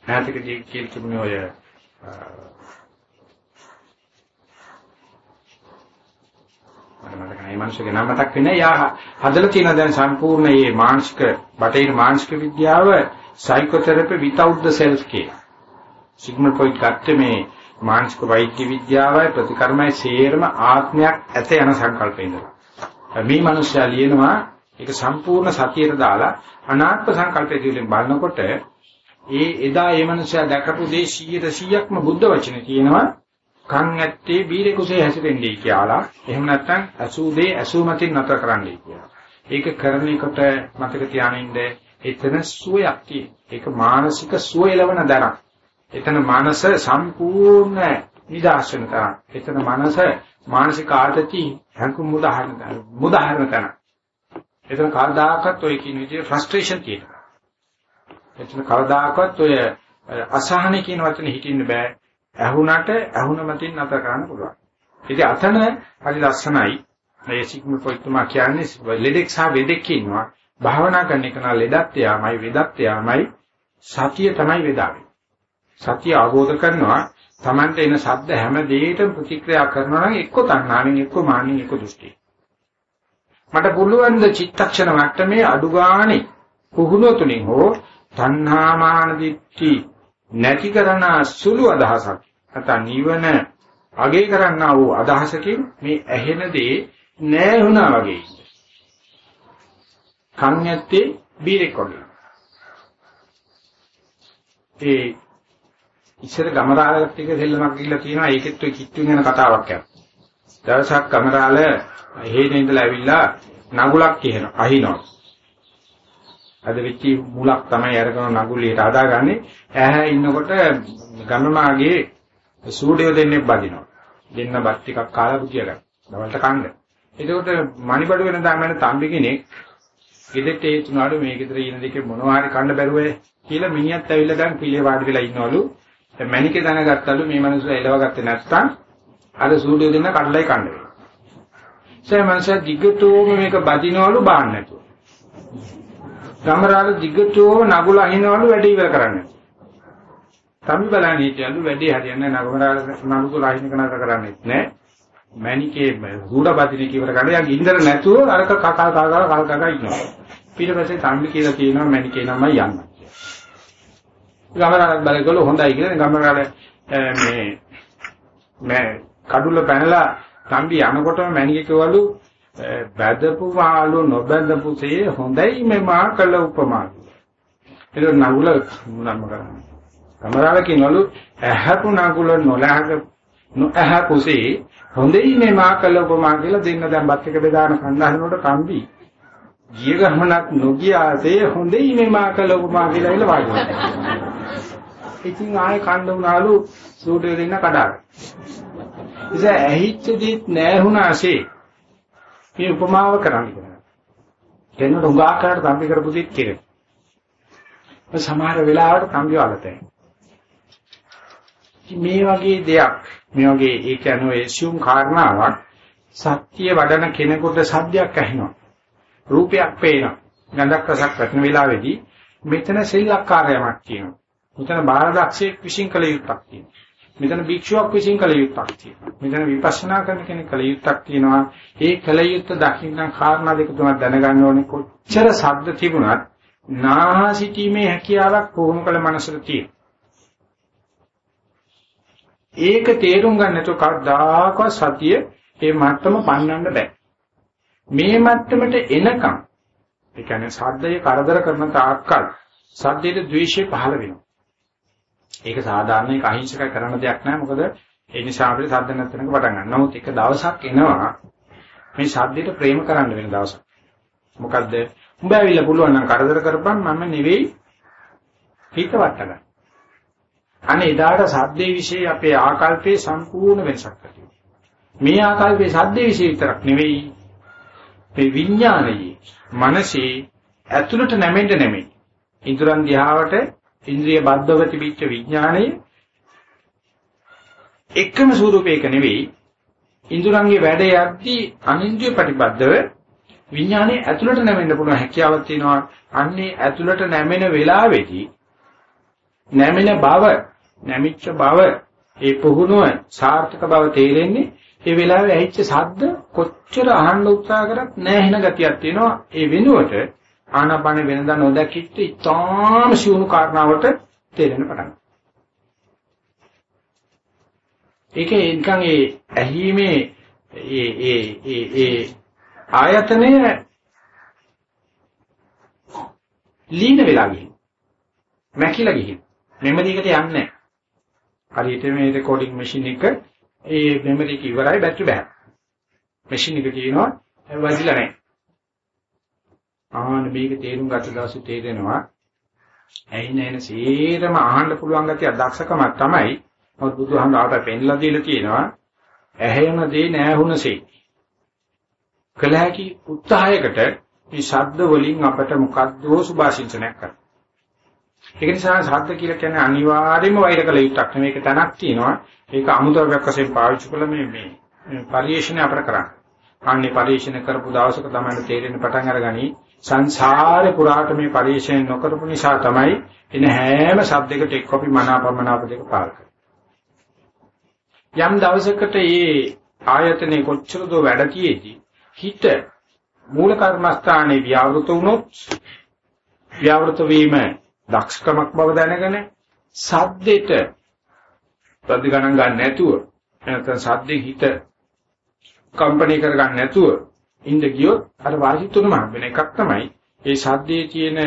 ඈතකදී කියලා තිබුණේ ඔය මට මතක නැහැ මිනිස්සුගේ නම මතක් වෙන්නේ යා හදලා තියෙන දැන් සම්පූර්ණ මේ මානසික බටහිර මානසික විද්‍යාව සයිකෝതെරපි without the self කියලා. සිග්මන්ඩ් ෆ්‍රොයිඩ් ගත්තේ මේ මානසික වෛද්‍ය විද්‍යාවයි ප්‍රතිකර්මයි සේරම ආත්මයක් ඇත යන සංකල්පේ ඉඳලා. මේ මිනිස්සයා ලියනවා ඒක සම්පූර්ණ සතියට දාලා අනාත්ම සංකල්පයේ දිලින් බලනකොට ඒ එදා ඒ මනුස්සයා දැකපු දේ 100%ක්ම බුද්ධ වචනේ කියනවා කන් ඇත්තේ බීරේ කුසේ හැසිරෙන්නේ කියලා. එහෙම නැත්නම් අසූ දේ අසූ මතින් නැතර කරන්නයි කියලා. ඒක කරන එකට මතක තියානින්න එතන සුවයක් තියෙන. ඒක මානසික සුව එළවන දරක්. එතන මනස සම්පූර්ණ නිදාසන තරම්. එතන මනස මානසික ආතති හැඟුම් මුදාහරණ මුදාහරණ තන. එතන කවදාකවත් ඔය කියන විදිහේ ෆ්‍රස්ට්‍රේෂන් තියෙනවා. එතන කවදාකවත් ඔය අසහන කියන වචනේ හිටින්න බෑ. ඇහුණට ඇහුණ මතින් නැතර කරන්න පුළුවන්. ඉතින් අතන හරි ලස්සනයි. මේ සිග්මන්ඩ් ෆ්‍රොයිඩ්තුමා කියන්නේ ලෙඩෙක් සහ වෙදෙක් ඉන්නවා. භාවනා කරන එක නා ලෙඩත් යාමයි වෙදත් යාමයි සතිය තමයි වේදාවේ. සතිය අවබෝධ කරනවා Tamante එන ශබ්ද හැම දෙයකටම ප්‍රතික්‍රියා කරනවා නම් එක්ක තණ්හාවෙන් එක්ක මාන්නෙන් එක්ක දෘෂ්ටි. මට පුළුවන් ද චිත්තක්ෂණ මට්ටමේ අඩු ගානේ පුහුණුව තුලින් හෝ තණ්හාමාන දිට්ඨි නැති කරන සුළු අදහසක් නැත්නම් නිවන අගේ කරන්නා වූ අදහසකින් මේ ඇහෙන දේ නෑ වුණා වගේ ඉන්න. කන් ඇත්තේ බීරෙක් වගේ. ඒ ඉස්සර ගමරාලට ටික දෙල්ලමක් ගිහිල්ලා තියෙනවා ඒකෙත් ඔය කිට්ටුන් යන කතාවක් යනවා. දවසක් ගමරාල හේනේ ඉඳලා ඇවිල්ලා නගුලක් කියනවා අහිනවා. අද වෙච්ච මුලක් තමයි අරගෙන නගුලියට හදාගන්නේ. ඈහැ ඉන්නකොට ගමමාගේ සූඩියෝ දෙන්නේ බදිනවා. දෙන්න බත් ටිකක් කාලා පුතිය ගන්න. දවල්ට කන්න. එතකොට මණිබඩු වෙන දාමන තම්බි කෙනෙක් ගෙදරට ඒ තුනාලු මේ ගෙදර ඉන්න දෙකේ මොනවා හරි කන්න බැරුව කියලා මිනිහත් ඇවිල්ලා දැන් පිළිය වාඩි වෙලා ඉන්නවලු. මැනිකේ දැනගත්තලු මේ මිනිස්සු එලව ගත්තේ නැත්තම් අර සූඩිය දෙන්න කඩලයි කන්න වෙනවා. ඒ මනුස්සයා දිගටම මේක බදිනවලු බාන්න නැතුව. ගමරාල දිගටම නගුල අහිනවලු වැඩ ඉවර කරන්නේ. තමයි බලන්නේ හිටියලු වැඩේ හරියන්නේ නගමරාල නගුල අහින කනතර කරන්නේ නැහැ. මැනිකේ හුඩ බදින කිවර ගන්න යා ගින්දර නැතුව අරක කකා කකා කල් කකා ඉන්නවා. ඊට පස්සේ තම්බි කියලා කියනවා මැනිකේ නම යන්න. ගමරාලත් බලකල හොඳයි කියලා ගමරාල මේ මේ කඩුල පැනලා තම්බි යනකොටම මැනිකේ කිව්වලු බැදපු මාළු නොබැදපුසේ හොඳයි මේ මා කළ උපමා. ඒක නගුල මොනම කරන්නේ. ගමරාල කියනවලු ඇහැපු නගුල නොලහක නොඇහැපුසේ හොඳයි මේ මා කළ උපමා කියලා දෙන්න දැන් බත් එක බෙදාන කන්නහනකොට තම්බි ගිය ගමනක් නොගියාසේ හොඳයි මේ මා කළ උපමා කියලා ඉල වාඩි ඉතින් ආයේ කන්න උනාලු සූටේ දෙන්න කඩාගෙන. ඉතින් ඇහිච්ච දෙත් නැහුණාසේ මේ උපමාව කරන්න කියලා. දෙන්නට උගාකාරට තම්බි කරපු දෙත් කෙරේ. සමහර වෙලාවට තම්බි වලතේ. මේ වගේ දෙයක් මේ වගේ ඒ කියන්නේ ඇසියුම් කාරණාවක් සත්‍ය වඩන කෙනෙකුට සද්දයක් ඇහෙනවා. රූපයක් පේනවා. ගඳක් රසක් වැටෙන වෙලාවේදී මෙතන සෙල්ලක්කාරයමක් කියනවා. මෙතන බාලදක්ෂයෙක් විශ්ින් කළ යුත්තක් තියෙනවා. මෙතන භික්ෂුවක් විශ්ින් කළ යුත්තක් තියෙනවා. මෙතන විපස්සනා කරන කෙනෙක් කළ යුත්තක් තියෙනවා. ඒ කළ යුත්ත දකින්න කාරණා දෙක තුනක් දැනගන්න ඕනේ කොච්චර ශබ්ද තිබුණත් නාහ සිටීමේ හැකියාවක් පුහුණු කළ මනසට තියෙනවා. ඒක තේරුම් ගන්න නැතුව කවදාකවත් සතිය ඒ මට්ටම පන්නන්න බෑ. මේ මට්ටමට එනකම් ඒ කියන්නේ සද්දය කරදර කරන තාක්කල් සද්දයේ ද්වේෂය පහළ වෙනවා. ඒක සාමාන්‍ය එක අහිංසක කරන දෙයක් නෑ මොකද ඒ නිසා අපිට සද්ද නැත්නම්ක පටන් ගන්න. නමුත් එක දවසක් එනවා මේ සද්දයට ප්‍රේම කරන්න වෙන දවසක්. මොකද්ද? උඹ ඇවිල්ලා පුළුවන් නම් කරදර කරපන් මම නෙවෙයි හිත වට ගන්න. අනේ එදාට සද්දේ વિશે අපේ ආකල්පේ සම්පූර්ණ වෙනසක් ඇති මේ ආකල්පේ සද්දේ વિશે විතරක් නෙවෙයි මේ විඥානයේ මනසේ ඇතුළට නැමෙන්න නෙමෙයි. ඉන්ද්‍රයන් දිහාවට ඉන්ද්‍රිය බද්ධව තිබිච්ච විඥානයේ එකම ස්වරූපයක නෙවෙයි. ඉන්ද්‍රයන්ගේ වැඩ යද්දී අනින්ද්‍රිය ප්‍රතිබද්ධව විඥානයේ ඇතුළට නැමෙන්න පුළුවන් හැකියාවක් තියෙනවා. අන්නේ ඇතුළට නැමෙන වෙලාවේදී නැමෙන බව නැමිච්ච බව ඒ පුහුණුව සාර්ථක බව තේරෙන්නේ ඒ වෙලාවේ ඇහිච්ච ශබ්ද කොච්චර අහන්න උත්සාහ කරත් නැහැ ගතියක් තියෙනවා. ඒ වෙනුවට ආනාපාන වෙනදා නොදැකිච්ච ඉතාම සිවුණු කාරණාවට තේරෙන පටන් ඒකේ නිකන් ඒ ඇහිීමේ ඒ ඒ ඒ ඒ ආයතනය ලීන වෙලා ගිහින් මැකිලා ගිහින් මෙමරි එකට යන්නේ නැහැ හරියට මේ රෙකෝඩින් මැෂින් එක ඒ මෙමරි එක ඉවරයි බැටරි බෑ. මැෂින් එක තියෙනවා වදිලා නැහැ. ආහන මේක තේරුම් ගත්ත දවසේ තේරෙනවා ඇයින එන සීරම අහන්න පුළුවන් ගැතිය දක්ෂකමක් තමයි. මොකද බුදුහාමුදුරුවෝ පෙන්ලා දීලා තියෙනවා ඇහෙන දේ නැහුණසේ. කළ හැකි උත්සාහයකට මේ ශබ්ද වලින් අපට මොකද්ද සුභාශිංසනයක් කරන්න. ඒක නිසා ශ්‍රද්ධ කියලා කියන්නේ අනිවාර්යයෙන්ම වෛර කළ යුත්තක් නෙමෙයි. ඒක තැනක් තියෙනවා. ඒක අමුද්‍රව්‍යයක් වශයෙන් පාවිච්චි කළ මේ මේ පරිේශණය අපර කරන්නේ. අන්නේ පරිේශණය කරපු දවසක තමයි තේරෙන්න පටන් අරගනි සංසාරේ පුරාට මේ පරිේශණය නොකරපු නිසා තමයි එන හැම શબ્දයකට එක් කොපි මනාපමනාප දෙක පාල යම් දවසකට මේ ආයතනේ කොච්චර දෝ වැඩ තියේදී හිත මූල කර්මස්ථානයේ ව්‍යවෘත වුණොත් ව්‍යවෘත වීම දක්ෂකමක් බව දැනගෙන සද්දෙට ප්‍රති ගණන් ගන්න නැතුව නැත්නම් සද්දේ හිත කම්පණය කර ගන්න නැතුව ඉඳ ගියොත් අර වාසි තුනම වෙන එකක් තමයි ඒ සද්දේ තියෙන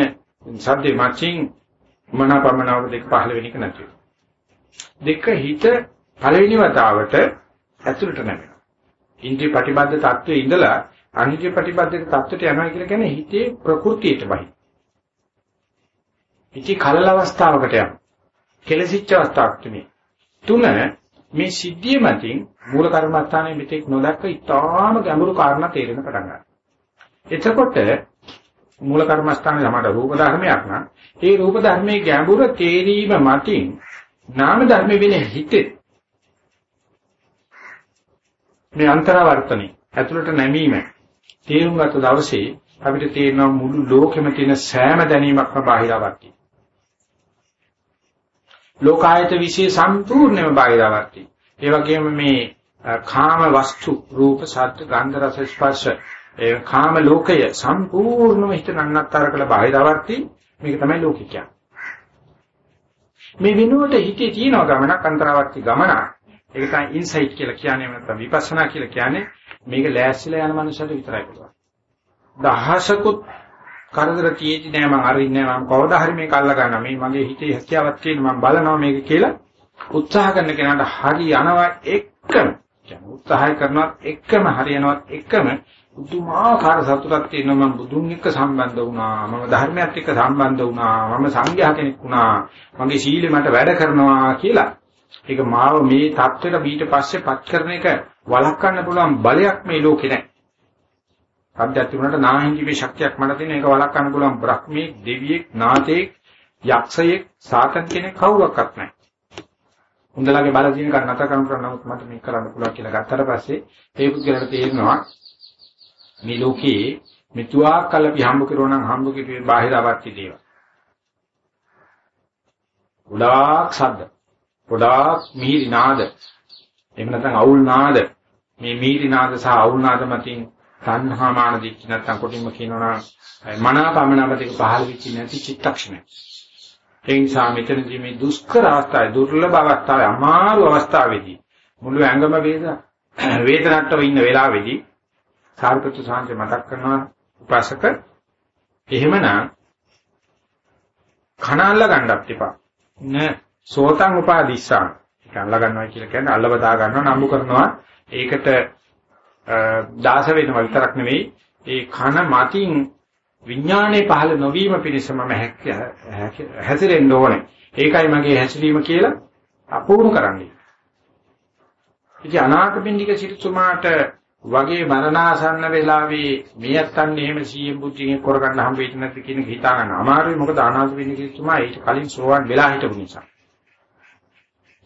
සද්දේ මැචින් මනාපමනාව දෙක පහළ වෙන එක නැති දෙක හිත පළවෙනි වතාවට ඇතුළට නැමෙනවා. ඉන්ද්‍රිය ප්‍රතිබද්ධ තත්වයේ ඉඳලා අනිත්‍ය ප්‍රතිබද්ධ තත්වයට යනවා කියලා කියන්නේ හිතේ ප්‍රകൃතියට බහි ඉති කලල අවස්ථාවකට යන කෙලසිච්ච අවස්ථාවක් තුනේ. තුන මේ සිද්ධිය මතින් මූල කර්මස්ථානයේ මෙතෙක් නොදක්ක ඉතාම ගැඹුරු කාරණා තේරෙන පටන් ගන්නවා. එතකොට මූල කර්මස්ථානයේ සමහර රූප ධර්මයක් නම් ඒ රූප ධර්මයේ ගැඹුර තේරීම මතින් නාම ධර්ම වෙන හිතේ මේ අන්තරවර්තනේ ඇතුළට නැමීම තේරුම් ගත දවසේ අපිට තේරෙනවා මුළු ලෝකෙම තියෙන සෑම දැනීමක්ම බාහිරවර්ති. ලෝකායත વિશે සම්පූර්ණයෙන්ම බාහිරවර්ති. ඒ වගේම මේ කාම වස්තු රූප ශබ්ද ගන්ධ රස ස්පර්ශ ඒ කාම ලෝකය සම්පූර්ණව හිත නන්නත්තර කළ බාහිරවර්ති මේක තමයි ලෝකික කියන්නේ. මේ වෙනුවට හිතේ තියෙන ගමනක් අන්තරාවර්ති ගමනක්. ඒක තමයි ඉන්සයිට් කියලා කියන්නේ නැත්නම් විපස්සනා කියලා කියන්නේ මේක ලෑස්තිලා යන මනුස්සයට විතරයි පුළුවන්. දහසකුත් කරදර තියෙදි නෑ මම අරින්නේ නෑ මම කවදා හරි මේක අල්ල ගන්නවා. මේ මගේ හිතේ හැකියාවක් තියෙන මම බලනවා මේක කියලා උත්සාහ කරන කෙනාට හරි යනවා එක්කම. කියන්නේ උත්සාහය කරනවත් එක්කම හරියනවත් එක්කම. පුදුමාකාර සතුටක් තියෙනවා. මම බුදුන් එක්ක සම්බන්ධ වුණා. මම ධර්මයත් එක්ක සම්බන්ධ වුණා. මම සංඝයා කෙනෙක් වුණා. මගේ සීලෙ මට වැඩ කරනවා කියලා. ඒක මාව මේ தත්වෙට ඊට පස්සේ පත් කරන එක වළක්වන්න පුළුවන් බලයක් මේ ලෝකේ නැහැ සත්‍යයක් තිබුණාට නාහින්දීමේ ශක්තියක් මට තියෙන ඒක වළක්වන්න පුළුවන් බ්‍රහ්මී දෙවියෙක් නාතයෙක් යක්ෂයෙක් සාතන් කෙනෙක් කවුරක්වත් නැහැ. හොඳලාගේ බල දින කර නැත කරන නමුත් මට මේක කරන්න පුළුවන් කියලා ගත්තට පස්සේ ඒ පුද්ගලයාට තේරෙනවා මේ ලෝකේ මිතුආ කල අපි හම්බ කරනවා නම් හම්බ කිපේ බාහිර අවත්ති දේවල්. ගොඩාක් ශබ්ද. ගොඩාක් මිහිරි නාද. එහෙම නැත්නම් අවුල් නාද. මේ මිහිරි නාද සහ අවුල් නාද මතින් තණ්හා මාන දික්ක නැත්නම් කොටින්ම කියනවා මනාපමනාපතික පහළ වෙච්ච නැති චිත්තක්ෂණය. ඒ නිසා මෙතනදී මේ දුෂ්කර අවස්ථාවේ දුර්ලභ අවස්ථාවේ අමාරු අවස්ථාවේදී මුළු ඇඟම වේද වේදනට්ටව ඉන්න වෙලාවේදී සාර්ථක සාන්ති මතක් කරනවා උපාසක එහෙමනම් කනල්ල ගන්නත් එපා. න සෝතං උපාදිස්සං. ඒක අල්ල ගන්නවා කියලා කියන්නේ අල්ල බදා ගන්නවා නම්බු කරනවා. ඒකට දාස වෙනවා විතරක් නෙවෙයි ඒ කන මතින් විඥානයේ පහළ නොවීම පිණිසම හැසිරෙන්න ඕනේ. ඒකයි මගේ හැසිරීම කියලා අපූර්ණ කරන්නේ. ඉතින් අනාථපිණ්ඩික සිටුමාට වගේ මරණාසන්න වෙලාවේ මේත්තන් එහෙම සීයෙන් බුද්ධියෙන් කරගන්න හම්බ වෙන්නේ නැති කියන එක හිතා ගන්න අමාරුයි මොකද අනාථපිණ්ඩික සිටුමා ඊට කලින් සෝවන් වෙලා හිටපු නිසා.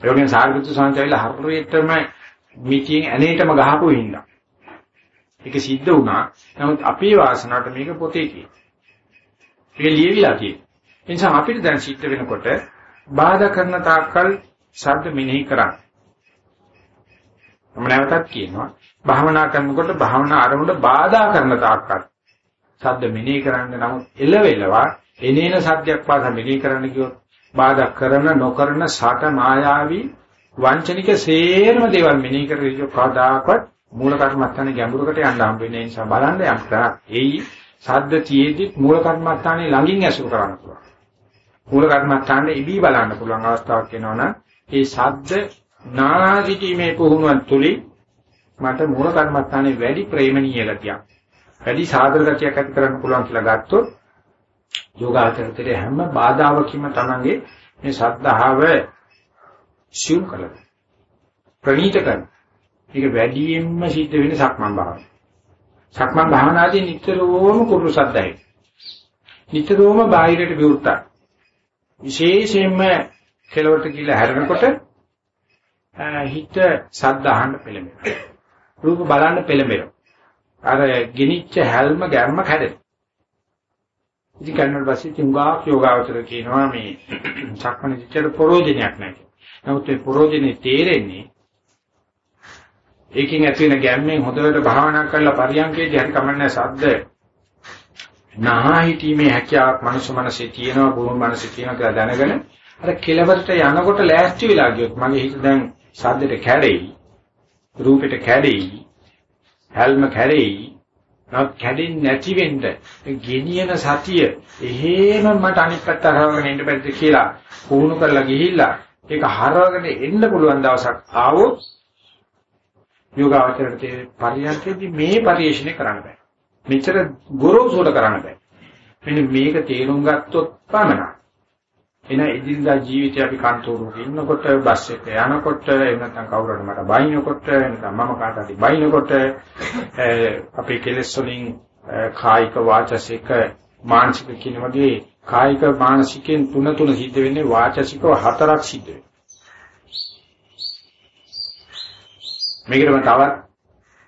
ඒ වගේම සාරිපුත්‍ර සාන්තයිලා හරියටම මිටියෙන් ඇනේටම ගහපු හින්දා. ඒක සිද්ධ වුණා. නමුත් අපේ වාසනාවට මේක පොතේ තියෙනවා. ඒක ලියවිලා තියෙනවා. ඒ නිසා අපිට දැන් සිද්ධ වෙනකොට බාධා කරන තාක්කල් ශබ්ද මෙනෙහි කරන්න. මම නැවතත් කියනවා භාවනා කරනකොට භාවනා ආරමුණට බාධා කරන තාක්කල් ශබ්ද මෙනෙහි කරන්න නමුත් එළවෙලවා එනේන සත්‍යයක් පාසා මෙනෙහි කරන්න කිව්වොත් බාධා කරන නොකරන සාත මායාවී වංචනික සේරම දේවල් මෙනෙහි කරලා කවදාකවත් මූල කර්මස්ථානේ ගැඹුරකට යන්න හම්බ වෙන නිසා බලන්න යම් තරක් එයි සද්ද තියේදී මූල කර්මස්ථානේ ළඟින් ඇසුරු කරන්න පුළුවන්. මූල කර්මස්ථානේ ඉබී බලන්න පුළුවන් අවස්ථාවක් එනවනම් ඒ සද්ද නානාදිීමේ පුහුණුවන් තුලින් මට මූල කර්මස්ථානේ වැඩි ප්‍රේමණීය ගතියක් වැඩි සාදර ගතියක් ඇති කරන්න පුළුවන් කියලා ගත්තොත් යෝගාචරයේ හැම බාධාවකින්ම තමන්ගේ මේ සද්ධාව සිව් කරලා ප්‍රණීත කරන ඒක වැඩියෙන්ම සිද්ධ වෙන්නේ සක්මන් භාවනාව. සක්මන් භාවනාදී නිතරම කුරුළු සද්දයි. නිතරම බාහිරට විවෘතයි. විශේෂයෙන්ම කෙලවට කියලා හැරෙනකොට හිත සද්ද අහන්න පෙළඹෙනවා. රූප බලන්න පෙළඹෙනවා. අර ගිනිච්ච හැල්ම ගැම්ම කැඩෙනවා. ඉතින් කන්නල් පස්සේ තුංගා යෝගාවචර කියනවා මේ සක්මණ දිච්චර ප්‍රෝජනයක් නැහැ. නමුත් මේ ප්‍රෝජනේ තේරෙන්නේ ඒකෙන් ඇති වෙන ගැම්මෙන් හොඳට භාවනා කරලා පරියන්කේදී හරි කමන්නේ සද්ද. නාහිතීමේ හැකියාවක් මනුෂ්‍ය මනසේ තියෙනවා බුදුන් මනසේ තියෙනවා කියලා දැනගෙන අර කෙලවරට යනකොට ලෑස්ති වෙලා ගියොත් මගේ හිත දැන් සද්දෙට කැඩෙයි රූපෙට කැඩෙයි හැල්ම කැඩෙයි නමුත් කැඩෙන්නේ නැති වෙන්න ගෙනියන සතිය එහෙම මට අනිත් පැත්ත හරවගෙන ඉන්න බැරිද කියලා පුහුණු කරලා ගිහිල්ලා ඒක හරවගෙන එන්න පුළුවන් දවසක් ආවොත් යෝගාවචරයට පරියන්කේදී මේ පරිශ්‍රණය කරන්න බෑ. මෙච්චර ගොරෝසුට කරන්න බෑ. මෙන්න මේක තේරුම් ගත්තොත් පමණයි. එන ඉදින්දා ජීවිතය අපි කන්තෝරුවක ඉන්නකොට බස් එක යනකොට එහෙම නැත්නම් කවුරුහරි මට බයිනකොට නැත්නම් මම කාට හරි බයිනකොට අපේ කෙලෙස් වලින් කායික වාචසික මානසික කියන වගේ කායික මානසිකෙන් තුන තුන සිද්ධ වෙන්නේ වාචසිකව හතරක් සිද්ධ වෙනවා. මේකට මම තවත්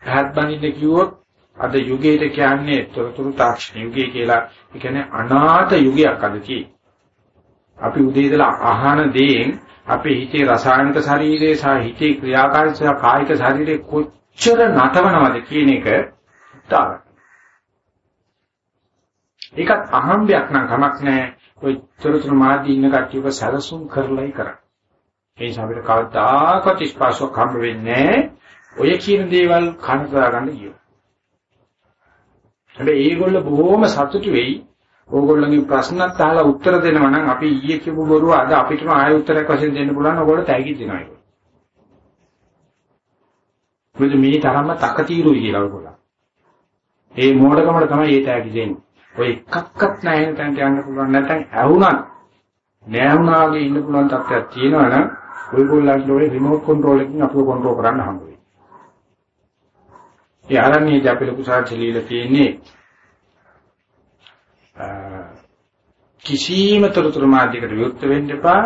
පහත් බඳින්න කිව්වොත් අද යුගයට කියන්නේ තොරතුරු තාක්ෂණ යුගය කියලා. ඒ කියන්නේ අනාථ යුගයක් අද තියෙන්නේ. අපි උදේ ඉඳලා අහන දේෙන් අපේ හිතේ රසායනික ශරීරයේ සහ හිතේ ක්‍රියාකාරීත්වය සහ කායික ශරීරයේ කොච්චර නටවනවද කියන එක උදාහරණ. ඒකත් අහම්බයක් නම් කමක් නැහැ. ඔය තොරතුරු මාදී ඉන්න කට්ටියව සැලසුම් කරලයි කරන්නේ. ඒ නිසා අපිට කවදාකවත් ස්පර්ශයක් හම්බ වෙන්නේ ඔය කියන දේවල් කනදා ගන්න ගියෝ. හැබැයි ඒගොල්ල බොහොම සතුටු වෙයි. ඕගොල්ලන්ගේ ප්‍රශ්නත් අහලා උත්තර දෙනවා නම් අපි ඊයේ කියපු බොරුව අද අපිටම ආයෙ උත්තරයක් වශයෙන් දෙන්න පුළුවන් ඕගොල්ලෝ තෑගි දෙනවා ඒක. මොකද මේ තරම්ම තකතිරුයි කියලා ඔයගොල්ලෝ. ඒ මෝඩකමට තමයි ඒ තෑගි දෙන්නේ. ඔය එකක්වත් නැහැ නේද යන්න පුළුවන් නැත්නම් ඇහුණා නෑහුණාගේ ඉන්න පුළුවන් තත්ත්වයක් තියෙනවා නම් ඔයගොල්ලන්ට ඔය රිමෝට් කන්ට්‍රෝල් එකකින් අපිව කන්ට්‍රෝල් කරන්න හම්බ වෙයි. ඒ ආරණ්‍යයේ අපි ලොකු සාචලීලා තියෙන්නේ කිසියම් තොරතුරු මාධ්‍යයකට විරුද්ධ වෙන්න එපා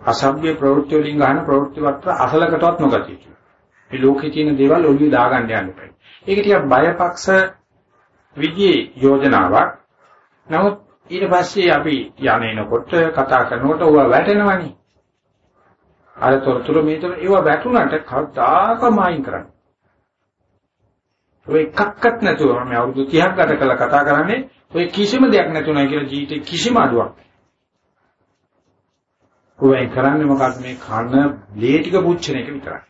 අසභ්‍ය ප්‍රවෘත්ති වලින් ගන්න ප්‍රවෘත්ති වත්‍ර අසලකටවත් නොගතියි. මේ ලෝකේ තියෙන දේවල් ඔළුවේ දාගන්න යන්න එපා. ඒක ටිකක් බයපක්ෂ විදිහේ යෝජනාවක්. නමුත් ඊට පස්සේ අපි යන්නේනකොට කතා කරනකොට ඕවා වැටෙනවනේ. අර තොරතුරු මේතර ඒවා වැටුණාට කවදාකම අයින් කරන්න. ඔය එකක්වත් නැතුව මම අවුරුදු 30ක් ගත කළා කතා කරන්නේ ඔය කිසිම දෙයක් නැතුණයි කියලා ජීවිතේ කිසිම අඩුවක් ඔය කරන්නේ මොකක්ද මේ කන ලේ ටික පුච්චන එක විතරයි.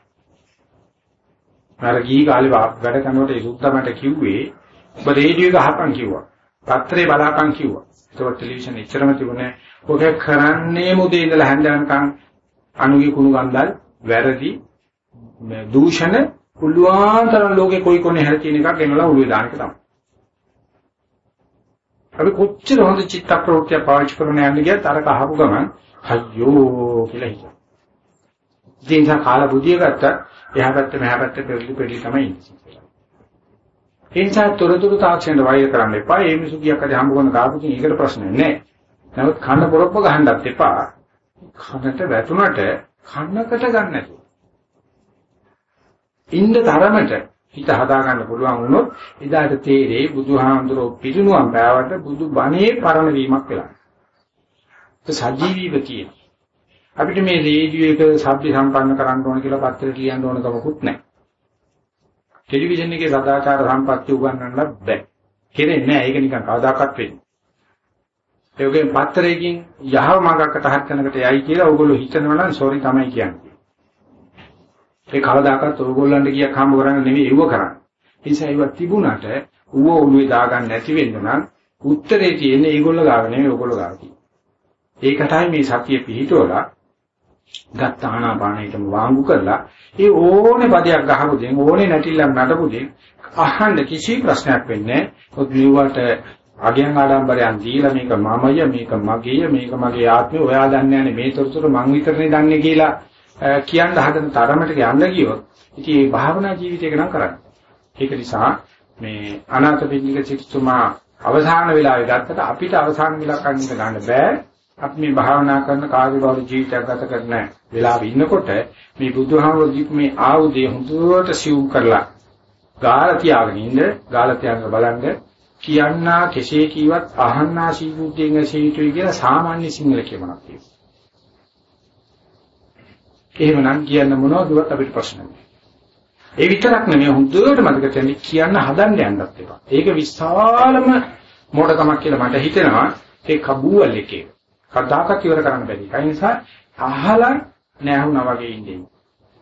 මම ගිහි කාලේ වැඩ කරනකොට ඒ සුද්දා මට කිව්වේ ඔබ රේඩියෝ එක අහපන් කිව්වා. පත්‍රේ බලාපන් කිව්වා. ඒක ටෙලිවිෂන් එච්චරම තිබුණේ. ඔක කරන්නේ මුදේ ඉඳලා හැන්දනකම් අනුගේ කුණු ගන්දල් වැරදි දූෂණ පුළුවන් ලෝකේ කොයි කොනේ හැර තියෙන එකක් එනලා උළුවේ දාන එක තමයි. අපි කොච්චර හොඳ චිත්ත ප්‍රවෘත්තිය පාවිච්චි කරන යන්නේ ගියත් අර කහපු ගමන් අයියෝ කියලා හිතනවා. ඉතින් සා කාල බුදිය ගත්තා එහා පැත්ත මෙහා පැත්ත පෙරලි පෙරලි තමයි ඉන්නේ. ඒ නිසා තොරතුරු තාක්ෂණයට වෛර කරන්න එපා. ඒ මිනිසු ගියක් අද හම්බ කරන කාපුකින් ඒකට ප්‍රශ්නයක් නැහැ. නමුත් කන්න පොරොප්ප ගහන්නත් එපා. කනට වැටුණට කන්නකට ගන්න නැතුව. ඉන්න තරමට හිත හදා ගන්න පුළුවන් වුණොත් එදාට තේරෙයි බුදුහාමුදුරුවෝ පිරිනුවම් පෑවට බුදු බණේ පරණ වීමක් වෙලා. ඒ සජීවීව තියෙන. අපිට මේ රේඩියෝ එක ශබ්ද සම්පන්න කරන්න ඕන කියලා පත්‍රේ ලියන්න ඕන කමකුත් නැහැ. ටෙලිවිෂන් එකේ සදාචාර සම්පත්තිය උගන්වන්නත් බෑ. කෙරෙන්නේ නැහැ. ඒක නිකන් කවදාකවත් වෙන්නේ. ඒකෙන් පත්‍රයකින් යහව මඟකට හත් වෙනකට යයි කියලා ඕගොල්ලෝ හිතනවා නම් සෝරි තමයි කියන්නේ. ඒ කවදාකවත් ඕගොල්ලන්ට ගියක් හම්බ කරන්න නෙවෙයි ඒව කරන්නේ. ඒ නිසා ඒව තිබුණට ඌව ඔළුවේ දාගන්න නැති වෙන්න නම් උත්තරේ තියෙන්නේ ඒගොල්ලෝ ගාව නෙවෙයි ඕගොල්ලෝ ගාව තියෙන්නේ. ඒකටයි මේ සතිය පිහිටවලා ගත්ත ආනාපානයටම වාංගු කරලා ඒ ඕනේ පදයක් ගහපු දෙන් ඕනේ නැටිල්ලක් නඩපු දෙන් අහන්න කිසි ප්‍රශ්නයක් වෙන්නේ නැහැ. අගයන් ආඩම්බරයන් දීලා මේක මමය මේක මගේය මේක මගේ ආත්මය ඔයා දන්නේ නැහැ මේ තොරතුරු මං විතරනේ දන්නේ කියලා කියන්න හදන තරමට යන්න ගියොත් ඉතින් මේ භාවනා ජීවිතයක නම් කරන්නේ. ඒක නිසා මේ අනාථ පිටික සිටුමා අවසාන වෙලාවේ ගත්තට අපිට අවසාන වෙලා කන්නේ ගන්න බෑ. අපි මේ භාවනා කරන කාර්යබහුල ජීවිතයක් ගත කරන වෙලාවෙ ඉන්නකොට මේ බුදුහාමුදුරු දීපු මේ ආයුධය හොඳට සිව් කරලා ගාල තියාගෙන ඉන්න ගාල තියාගෙන බලන්න කියන්නා කෙසේ කීවත් අහන්නා සීබුද්ධියෙන් ඇසිය යුතුයි කියලා සාමාන්‍ය සිංහල කියමනක් තියෙනවා. එහෙමනම් කියන්න මොනවදවත් අපිට ප්‍රශ්න නැහැ. ඒ විතරක් නෙමෙයි හොඳට මතක තියාගන්න කියන්න හදන්න යන්නත් එපා. ඒක විශාලම මොඩකමක් කියලා මට හිතෙනවා ඒ කබුවල් එකේ. කතාකත් ඉවර කරන්න බැරි. ඒ නිසා අහලා නැහුණා වගේ ඉන්නේ.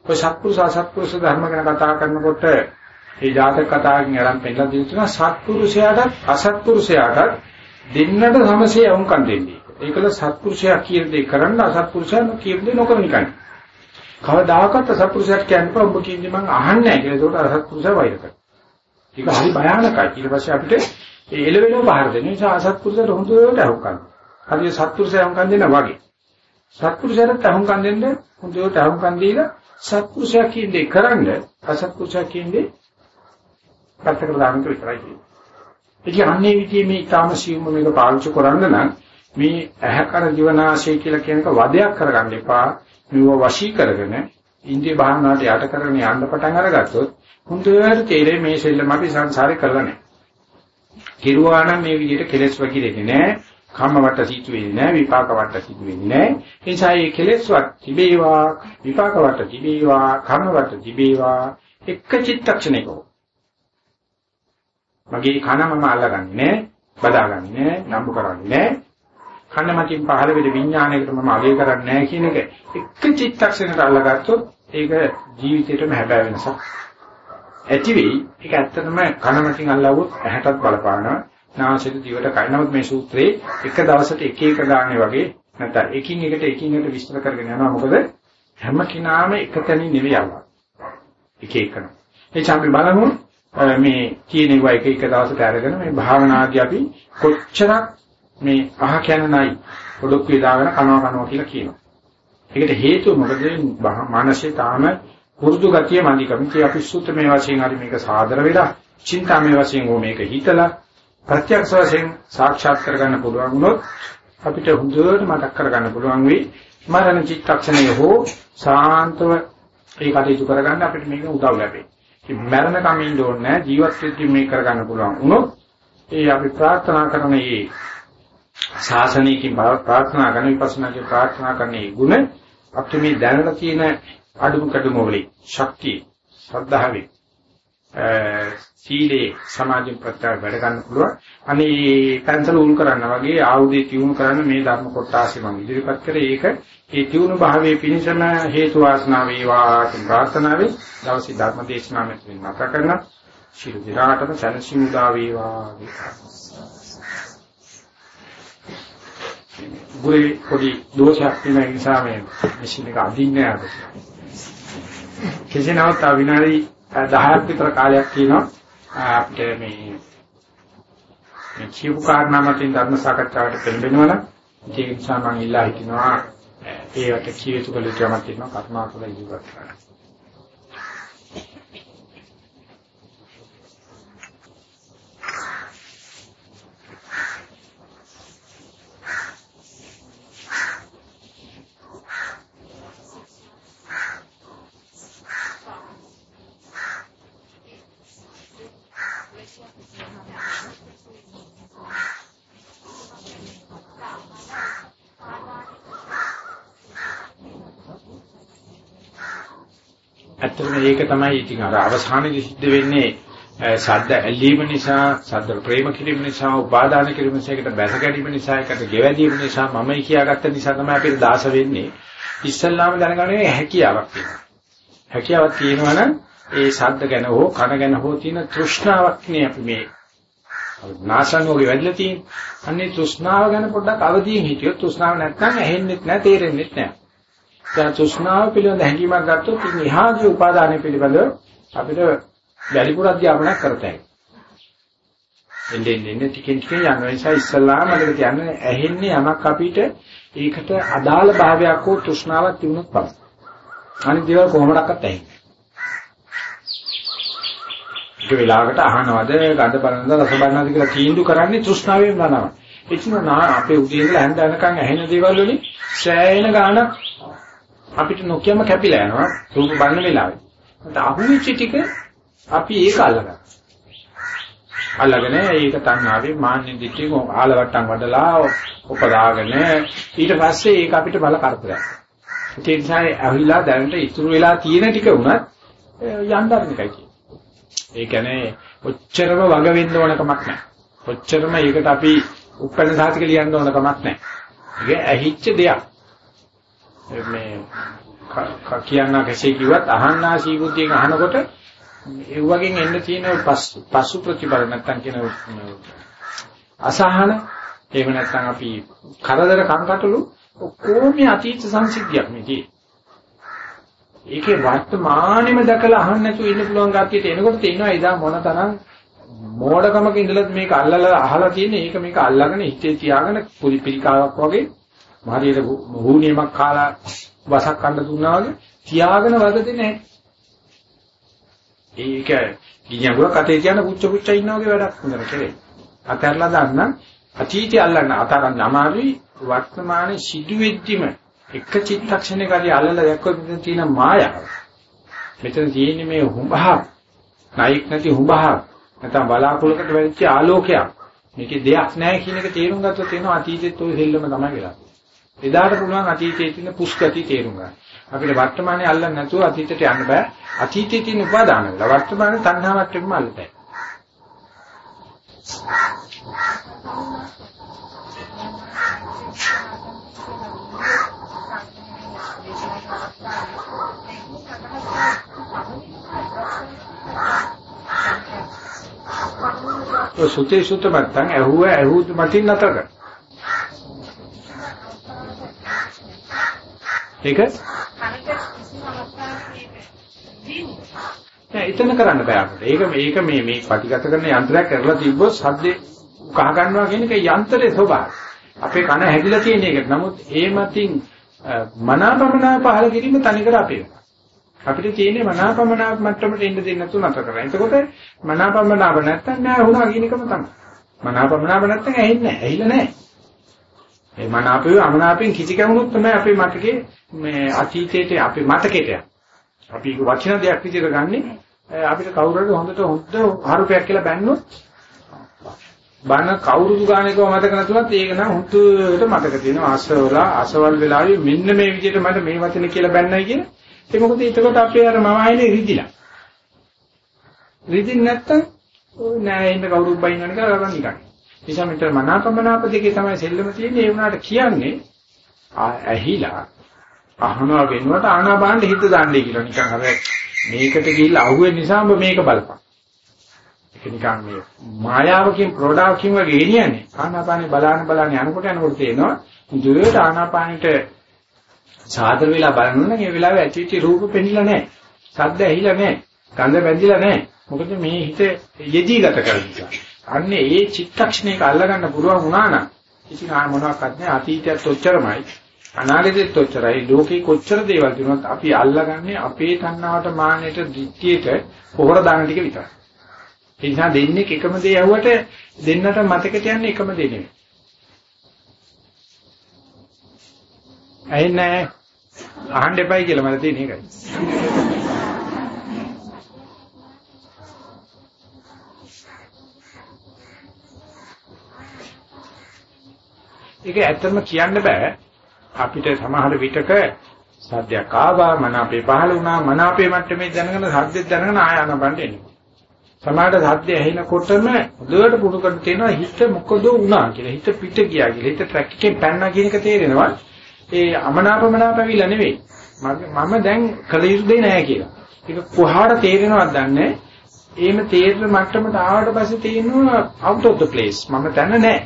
ඔය සත්පුරුෂ අසත්පුරුෂ ධර්ම ගැන කතා කරනකොට ඒ ජාතක කතාවකින් අරන් පෙන්නලා දෙනවා සත්පුරුෂයාට අසත්පුරුෂයාට දෙන්නට සමසේ වුන්කම් දෙන්නේ. ඒකල සත්පුරුෂයා කියන දේ කරන්න අසත්පුරුෂයා කියන දේ නොකරන එකයි. කවදාකවත් අසත්පුරුෂයාට කියන්න බෑ ඔබ කියන්නේ මං අහන්නේ නැහැ කියලා. ඒකට අසත්පුරුෂයා වෛර කරනවා. ඒක හරි භයානකයි. ඊට පස්සේ අපිට ඒ එළවෙනව බාහිර දෙන නිසා අසත්පුරුෂයාට හොඳට අහුම්කම්. හරි සත්පුරුෂයා අහුම්කම් දෙනා වගේ. සත්පුරුෂයාට අහුම්කම් දෙන්න හොඳට අහුම්කම් දීලා සත්පුරුෂයා කියන්නේ කරන්න අසත්පුරුෂයා කියන්නේ පැත්තකට දාන්න විතරයි කියන්නේ. ඉතින් අන්නේ විදිහේ මේ ඊටාම සියුම්ම මේක පාවිච්චි කරන්න නම් මේ ඇහැකර ජීවනාශය කියලා කියනක වදයක් කරගන්න එපා. මේව වශී කරගෙන ඉන්දිය භාවනාවට යට කරගෙන යන්න පටන් අරගත්තොත් හොඳට තේරෙයි මේ සෙල්ලම අපි සංසාරේ කරලා නැහැ. කිරුවා නම් මේ විදිහට කෙලස් වගිරෙන්නේ නැහැ. කම්ම වට සිතු වෙන්නේ නැහැ. විපාක වට සිතු වෙන්නේ නැහැ. ඒ නිසා මේ කෙලස් වත් තිබේවා, විපාක වට තිබේවා, කම්ම වට තිබේවා එක චිත්තක්ෂණයකෝ. මගේ කන මම අල්ලගන්නේ නැහැ, බදාගන්නේ නැහැ, නම්බු කරන්නේ නැහැ. කන මතින් පහළ වෙන විඥානයකට මම අගය කරන්නේ නැහැ කියන එක එක චිත්තක්ෂණයකට අල්ලගත්තොත් ඒක ජීවිතේටම හැබෑ වෙනසක් ඇති වෙයි. ඒක ඇත්තටම කනමකින් අල්ලවුවොත් ඇහැටත් බලපානවා. නාසයට දිවට කයි. නමුත් මේ සූත්‍රේ එක දවසට එක එක ගානේ වගේ නැත්නම් එකින් එකට එකින් එකට විස්තර කරගෙන යනවා. මොකද හැම කෙනාම එක තැනින් නෙවෙයි යන්නේ. එක එකන. ඒ චාපි බලමු මේ කියන ඒවා එක එක දවසට අරගෙන මේ භාවනාදී අපි කොච්චරක් මේ අහ කැනනයි පොඩක් වේදාගෙන කනවා කනවා කියලා කියනවා. ඒකට හේතුව මොකද මානසික තාම පුරුදු ගතිය මන්දිකම. ඉතින් අපි සූත්‍රමය වශයෙන් හරි මේක සාදර වෙලා, චින්තාමය වශයෙන් ඕ මේක හිතලා ප්‍රත්‍යක්ෂ වශයෙන් සාක්ෂාත් කරගන්න පුළුවන් වුණොත් අපිට හොඳට මතක් කරගන්න පුළුවන් වෙයි. මරණ චිත්තක්ෂණය හෝ සාන්තව ඒ කටයුතු කරගන්න අපිට මේක උදව් ලැබේ. ඉතින් මරණ කමින් ඕනේ ජීවත් වෙද්දී මේක කරගන්න පුළුවන් වුණොත් ඒ අපි ප්‍රාර්ථනා කරන මේ ශාසනයකින් ප්‍රාර්ථනා කරන විපස්සනාගේ ප්‍රාර්ථනා කරන මේ ගුණ අපිට මේ දැනලා තියෙන අඩුම කඩුම වලින් ශක්තිය ශ්‍රද්ධාවේ සීලේ සමාධි ප්‍රත්‍යාව වැඩ ගන්න පුළුවන්. අනේ පැන්සල උල් කරන්න වගේ ආයුධය තියුණු කරන්න මේ ධර්ම කොටාසි මම ඉදිරිපත් කරේ. ඒක ඒ තියුණු භාවයේ පිණිසම හේතු වාසනා වේවා කියන ප්‍රාර්ථනාවෙන් දවසේ ධර්ම දේශනාව මෙතනින් නැත කරන ශිරු දිරාටම සනසිමු දා වේවා. ගුරේ පොඩි දෝෂයක් තියෙන නිසා මේ මැෂින් එක අදින්නේ නැහැ. කෙසේ නමුත් ආ විනාඩි 10ක් විතර කාලයක් තියෙනවා අපිට මේ මේ කියපු කාරණා මතින් ධර්ම සාකච්ඡාවට පෙළඹෙනවා නම් ඒ නිසා මම ඉල්ලා හිටිනවා ඒකට කියතු කළ යුතු යමක් තියෙනවා කර්මාකල ඉවත් කරන්න. ඇත්තටම ඒක තමයි ඉතින් අර අවසානයේදී සිද්ධ වෙන්නේ සද්ද ඇලීම නිසා සද්ද ප්‍රේම කිරීම නිසා උපාදාන කිරීම නිසා ඒකට බැස ගැනීම නිසා ඒකට ගෙවැදීම නිසා මමයි කියාගත්ත නිසා තමයි අපිට දාස වෙන්නේ. ඉස්සල්ලාම දැනගන්නේ හැකියාවක් තියෙනවා. හැකියාවක් තියෙනවා නම් ඒ සද්ද ගැන හෝ කන ගැන හෝ තියෙන තෘෂ්ණාවක් නේ අපි මේ නාසංගෝගේ වැඩිලා තියෙන්නේ. අන්නේ තෘෂ්ණාව ගැන පොඩ්ඩක් අවදීන් හිටියොත් තෘෂ්ණාව නැත්නම් ඇහෙන්නෙත් නැහැ තේරෙන්නෙත් නැහැ දැන් තෘෂ්ණාව පිළිබඳ හැඟීමක් ගත්තොත් ඉතින් එහාගේ උපාදානය පිළිබඳව අපිට වැඩිපුර අධ්‍යාපනයක් කරතයි. එන්නේ එන්නේ ටිකෙන් ටික යන නිසා ඉස්සල්ලාම මතක තියන්න ඇහෙන්නේ යමක් අපිට ඒකට අදාළ භාවයක් හෝ තෘෂ්ණාවක් තිබුණොත් පමණයි. අනිත් දේවල් කොහොමඩක්වත් ඇහෙන්නේ. ඒක වෙලාවකට අහනවද ගඳ බලනද රස බලනද කියලා තීන්දුව කරන්නේ තෘෂ්ණාවෙන් බලනවා. එචින නා අපේ උදේ ඉඳලා හැන්ද යනකම් ඇහෙන දේවල් වලින් සෑහෙන ගාණක් අපිට නොකියම කැපිලා යනවා රූප බලන වෙලාවේ. ඒත් අහුවෙච්ච ටික අපි ඒක අල්ලගන්නවා. අල්ලගෙන ඒක තණ්හාවේ මාන්නේ දිට්ඨිය ආලවට්ටම් වඩලා උපදාගෙන ඊට පස්සේ ඒක අපිට බල කරදරයක්. ඒ නිසා අහිලා දැනට ඉතුරු වෙලා තියෙන ටික උනත් යන්දරන එකයි කියන්නේ. ඒ කියන්නේ ඔච්චරම වග වෙන්න ඕන කමක් නැහැ. ඔච්චරම ඒකට අපි උපැන්න සාතික ලියන්න ඕන කමක් නැහැ. ඒක ඇහිච්ච දෙයක්. මේ කියන්න කෙසේ කිව්වත් අහන්නා සීබුද්ධියෙන් අහනකොට ඒ වගේ එන්න තියෙන පසු ප්‍රතිපල නැත්තම් කියන අසහන එහෙම නැත්තම් අපි කරදර කංකටලු ඔක්කොම අතීත සංසිද්ධියක් මේකේ. ඒකේ වර්තමානෙම දැකලා අහන්න නැතුව ඉන්න පුළුවන් ගැතියට එනකොට තේිනවා එදා මොනතරම් මෝඩකමක ඉඳලා මේක අල්ලලා අහලා තියෙන ඒක මේක අල්ලගෙන හිතේ තියාගෙන පුලි පිළිකාවක් වගේ හරියට වුණේමක් කාලා වසක් කන්න දුන්නා වගේ තියාගෙන වද දෙන්නේ ඒක ගිනියඟුර කටේ තියන පුච්ච පුච්ච ඉන්නා වගේ වැඩක් හොඳට කරේ. අතහැරලා දාන්න අතීතය අල්ලන්න අතරන්න අමාරුයි වර්තමානයේ සිදුවෙද්දිම එක චිත්තක්ෂණයක හරි අල්ලලා දැක්කොත් මෙතන තියෙන මායාව. මෙතන තියෙන්නේ මේ හුඹහ නයික් නැති හුඹහ නැත්නම් බලාකුලකට වෙච්ච ආලෝකයක්. මේකේ දෙයක් නැහැ කියන එක තේරුම් ගත්තොත් එනවා අතීතෙත් ওই දෙල්ලම තමයි වෙලා. එදාට පුළුවන් අතීතයේ තියෙන පුස්කති තේරුම් ගන්න. අපිට වර්තමානයේ අල්ලන්නේ නැතුව අතීතයට යන්න බෑ. අතීතයේ තියෙන උපාදාන වල වර්තමානයේ තණ්හාවක් එක්කම අල්ලතයි. ඔය සුතේ සුත මත්තන් ඇහුව ඇහුත් මතින් නැතක. ඒක නෑ එතන කරන්න බෑ අපිට. ඒක මේක මේ මේ ප්‍රතිගත කරන යන්ත්‍රයක් කරලා තිබ්බොත් සද්දේ කහ ගන්නවා කියන එක යන්ත්‍රයේ ස්වභාවය. අපේ කන හැදිලා තියෙන එක. නමුත් ඒ මතින් මනාපමනා පහල කිරීම තනිකර අපේ. අපිට තියෙන්නේ මනාපමනාප මට්ටමට එන්න දෙන්න නැතුව නැතර කරා. එතකොට මනාපමනාප නැත්තම් නෑ වුණා කියන එකම තමයි. මනාපමනාප නැත්තම් ඇහෙන්නේ නෑ. ඇහිලා නෑ. ඒ මනාපේ අමනාපෙන් කිසි කැමුණුත් තමයි අපේ මතකේ. මේ අතීතයේ අපේ මතකෙට යන්නේ. අපි ඒක වචන දෙයක් විදිහට ගන්නෙ. අපිට කවුරු හරි හොඳට හොඳ ආරූපයක් කියලා බැන්නොත් බන කවුරුදු ගානකව මතක නැතුවත් ඒක නම් හුතුට මතක තියෙනවා. අසවල අසවල් වෙලාවේ මෙන්න මේ විදිහට මට මේ වචන කියලා බැන්නයි කියන. ඒ මොකද එතකොට අපේ අර මම ආයේ රිදිලා. රිදින් නැත්තම් නෑ ඉන්න කවුරුත් බයින්නවනේ කියලා ගන්න නිකන්. නිසා මෙතන මනාපමනාප දෙකේ තමයි සෙල්ලම තියෙන්නේ ඒ වුණාට කියන්නේ ඇහිලා අහනවා වෙනුවට ආනාපානෙ හිත දාන්නේ කියලා නිකන් අර මේකට ගිහිල්ලා අහුවෙන නිසා ඔබ මේක බලපන්. ඒක නිකන් මේ මායාවකින් ප්‍රෝඩාවකින් වගේ එනියන්නේ. ආනාපානෙ බලන්න බලන්න යනකොට යනකොට තේනවා දුරට ආනාපානෙට සාදර වෙලා බලනොත් නම් ඒ වෙලාවේ ඇතිවිච්ච රූප පෙනිලා නැහැ. ශබ්ද ඇහිලා නැහැ. ගඳ බැඳිලා නැහැ. මොකද මේ හිත යෙදී ගත කරන නිසා. අන්නේ ඒ චිත්තක්ෂණයක අල්ලගන්න පුළුවන් වුණා නම් ඉතින් ආ මොනවාක්වත් නැහැ අතීතයත් ඔච්චරමයි අනාගතෙත් ඔච්චරයි ලෝකේ කොච්චර දේවල් තිබුණත් අපි අල්ලගන්නේ අපේ තණ්හාවට මාන්නයට දික්තියට පොහොර දාන ටික විතරයි. ඒ නිසා දෙන්නේ එකම දේ යවුවට දෙන්නට මතකයට යන්නේ එකම දේ නෙමෙයි. ඇහෙන්නේ අහන්න එපයි කියලා මට තියෙන එකයි. ඒක ඇත්තම කියන්න බෑ. අපිට සමහර විටක සද්දයක් ආවා මනාපේ පහළ වුණා මනාපේ මට්ටමේ දැනගෙන සද්දෙත් දැනගෙන ආය අනබන්න එනවා. සමහරට සද්ද ඇහෙනකොටම හොඳට පුරුදු කරලා තියෙනවා හිත මොකද වුණා කියලා. හිත පිට ගියා කියලා. හිත ට්‍රැක් එකෙන් පැන්නා කියන එක තේරෙනවා. ඒ අමනාපමනාපවිලා නෙවෙයි. මම දැන් කල යුතු දෙයක් නෑ කියලා. ඒක කොහාට තේරෙනවද දන්නේ එහෙම තේරෙන මට්ටමට ආවට පස්සේ තේරෙනවා out of the place. මම දැන නෑ.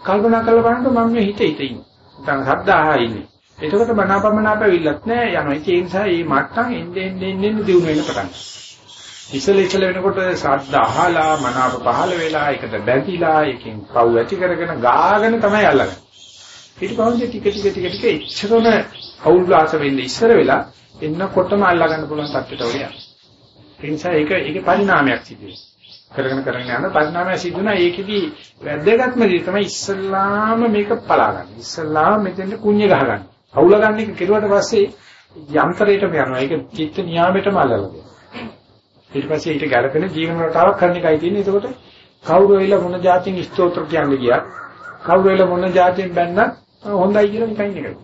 කල්පනා කරලා බලනකොට මම මේ හිත හිත ඉන්නේ. නැත්නම් ශබ්ද අහා ඉන්නේ. එතකොට මනාපමනාප වෙවිලත් නෑ යනවා. ඒ නිසා මේ මට්ටම් එන්නේ එන්නේ එන්නේ දිනු වෙන පටන් ඉසල ඉසල වෙනකොට ශබ්ද අහලා මනාප පහළ වෙලා ඒකට බැඳිලා ඒකෙන් පව් ඇති කරගෙන ගාගෙන තමයි අල්ලගන්නේ. ඊට පස්සේ ටික ටික ටික ටික ඉච්ඡරන අවුල්වාස වෙන්නේ ඉස්සර වෙලා එන්නකොටම අල්ලා ගන්න පුළුවන් තත්ත්වයට වගේ යනවා. ඒ නිසා ඒක ඒකේ පරිණාමයක් සිදු වෙනවා. කරගෙන කරගෙන යන පරිණාමය සිදු වෙනා ඒකෙදි වැදගත්ම දේ තමයි ඉස්සල්ලාම මේක පලා ගන්න. ඉස්සල්ලාම මෙතෙන්ට කුණ්‍ය ගහ ගන්න. අවුල ගන්න එක කෙරුවට පස්සේ යන්ත්‍රයටම යනවා. ඒක චිත්ත නියාමයටම අල්ලලා දෙනවා. ඊට පස්සේ ඊට ගැළපෙන ජීවන රටාවක් කරන්න එකයි තියෙන්නේ. එතකොට කවුරු වෙලා මොන જાතින් ස්තෝත්‍ර කියන්නේ ගියා. කවුරු වෙලා මොන જાතියෙන් බැන්නත් හොඳයි කියලා නිකන් ඉන්නේ.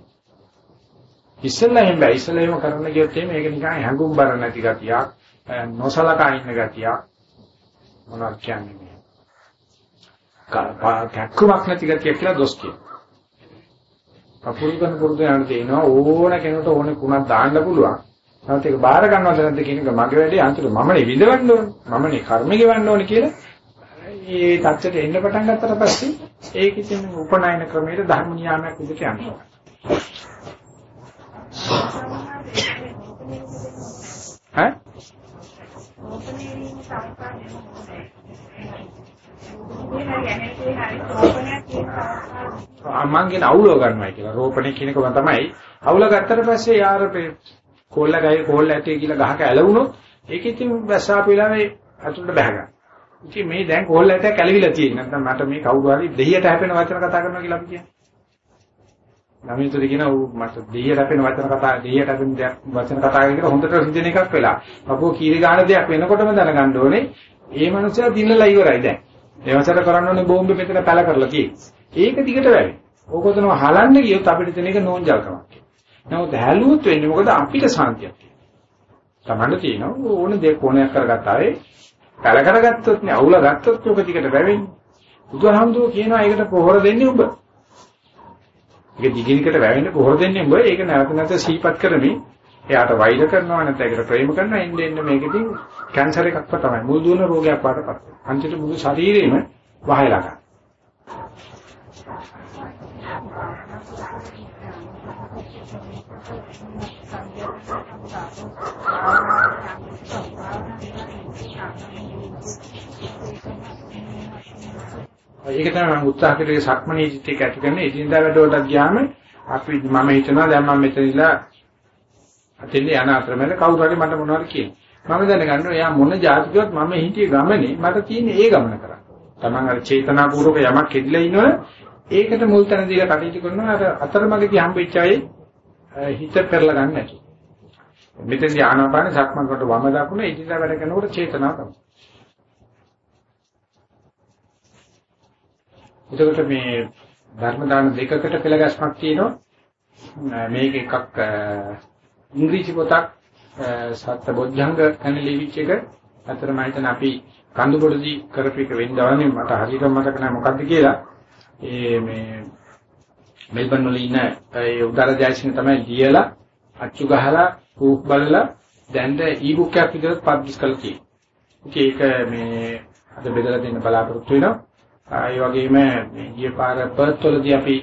ඉස්සෙල්ලා එහෙම බෑ. ඉස්සෙල්ලා එහෙම කරන්න ගියොත් මේක නිකන් හැඟුම් බර නැති ගතියක්, නොසලකා ඉන්න ගතියක්, මොනවද කියන්නේ මේ. කැක්කුමක් නැති ගතිය කියලා දොස් කියනවා. අපුරුකන පුරුදු යන තේනවා ඕන කෙනෙකුට ඕනේ කුණක් දාන්න පුළුවන්. නැත්නම් ඒක බාර ගන්නවද නැද්ද කියන එක මගේ වැඩේ අන්තිමට මමනේ විඳවන්න ඕනේ. මමනේ කර්ම ගෙවන්න ඕනේ කියලා මේ தත්ත්වයට එන්න පටන් ගත්තට පස්සේ ඒක ඉතින් උපනයන ක්‍රමයේ ධර්ම නියාමයක් විදිහට යනවා. ඈ? මං කියන අවුලව ගන්නවයි කියලා. රෝපණය කියනකම තමයි. අවුල ගත්තට පස්සේ යාර කොල්ල ගයි කොල්ල ඇටේ කියලා ගහක ඇලවුනොත් ඒක ඉතින් වැස්සාපු වෙලාවේ අතුලට බහ ගන්න. ඉතින් මේ දැන් කොල්ලට කැළවිලා තියෙන. නැත්නම් මට මේ කවුරු හරි දෙහියට හැපෙන වචන කතා කරනවා කියලා අපි කියන්නේ. ළමයිතුරි කියන ඌ මට දෙහියට හැපෙන වචන කතා දෙහියට හැපෙන වචන කතා කරලා හොඳට හිතෙන එකක් වෙලා. අපෝ කීරි ගාන දෙයක් වෙනකොටම දැනගන්න ඕනේ. ඒ මනුස්සයා දිනලා ඉවරයි දැන්. එවසර කරන්න ඕනේ බෝම්බේ මෙතන පැල කරලා තියෙන්නේ. ඒක දිගට වැඩි. ඕකතන හලන්න ගියොත් අපිට තියෙන එක නෝන්ජල්කමක්. නමුත් හැලුවොත් වෙන්නේ මොකද අපිට සාන්තියක් තියෙනවා. තමන්න තියෙනවා ඕන දෙයක් කොනයක් කරගත්තා ඒ පැල කරගත්තොත් නේ අවුල ගත්තොත් ඔක ටිකට වැවෙන්නේ. බුදුහාමුදුරුවෝ කියනවා ඒකට පොහොර දෙන්නේ උඹ. ඒක දිගිනකට වැවෙන්න පොහොර දෙන්නේ උඹ. ඒක නැවත නැවත සීපත් කරමින් එයාට වෛර කරනවා නැත්නම් ඒකට ප්‍රේම කරනවා එන්න එන්න මේකකින් කැන්සර් එකක්ව තමයි මුල් දුවන රෝගයක් වඩපත්. අන්තිමට මුළු ශරීරෙම වහයලා ගන්න. ඒක තමයි මම උත්සාහ කරේ සක්මණේ චිත්තයක ඇති කරන එදිනදා වැඩවලට ගියාම අපි මම හිතනවා දැන් මම මෙතන ඉඳලා අතෙන් යන අතරමැද කවුරු හරි මට මොනවද කියන්නේ මම දැනගන්නවා එයා මොන જાතිකවත් මම හිටියේ ගමනේ මට තියෙන්නේ ඒ ගමන කරන්න. Taman අර චේතනාපූර්වක යමක් කෙදලා ඉන්නවනේ ඒකට මුල් තැන දීලා කටයුතු කරනවා අර අතරමඟදී හම්බෙච්ච අය හිත පෙරලා ගන්න නැතු. මෙතෙන්දී ආනාපාන සක්මන් කොට වම දකුණ ඉදිරියට වැඩ කරනකොට චේතනාව තමයි. එතකොට මේ ධර්ම දාන දෙකකට පෙළගස්මක් තියෙනවා. මේක එකක් ඉංග්‍රීසි පොතක් සත්‍ය බොද්ධංග ගැන ලියවිච්ච එක. අතර මම හිතන අපි කඳුබොඩදී කරපු එක වෙනදවන්නේ මට හරියට මතක නැහැ මොකද්ද කියලා. ඒ මේ මෙල්බන් වල ඉන්න ඒ උදාර ජයසිංහ තමයි ලියලා අච්චු ගහලා ප්‍රූෆ් බලලා දැන් ඊ-බුක් එකක් විදිහට පබ්ලිෂ් කරලා තියෙනවා. ඒක මේ අද බෙදලා දෙන්න බලාපොරොත්තු වෙනවා. ඒ වගේම ගිය පාර පර්ත් වලදී අපි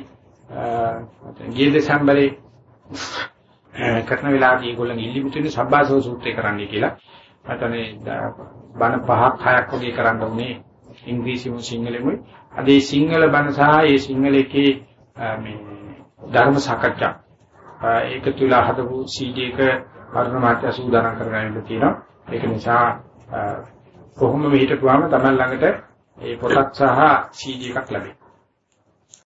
ගිය දෙසැම්බරේ කරන වෙලාවදී ඒගොල්ලන් ඉල්ලිමුතුනේ සබ්බාසව සූත්‍රය කරන්නයි කියලා. මතනේ බණ පහක් හයක් වගේ කරන්න උනේ ඉංග්‍රීසිම සිංහලෙමුයි. අද මේ සිංහල බණ සහ මේ සිංහල එකේ මේ ධර්ම සාකච්ඡා ඒකතු වෙලා හදපු CD එක කරුණ මාත්‍ය සූදානම් කරගෙන තියෙනවා. ඒක නිසා කොහොම මෙහිට පුවාම තමයි ළඟට ඒ පොතක් සහ CD එකක් ලැබෙයි.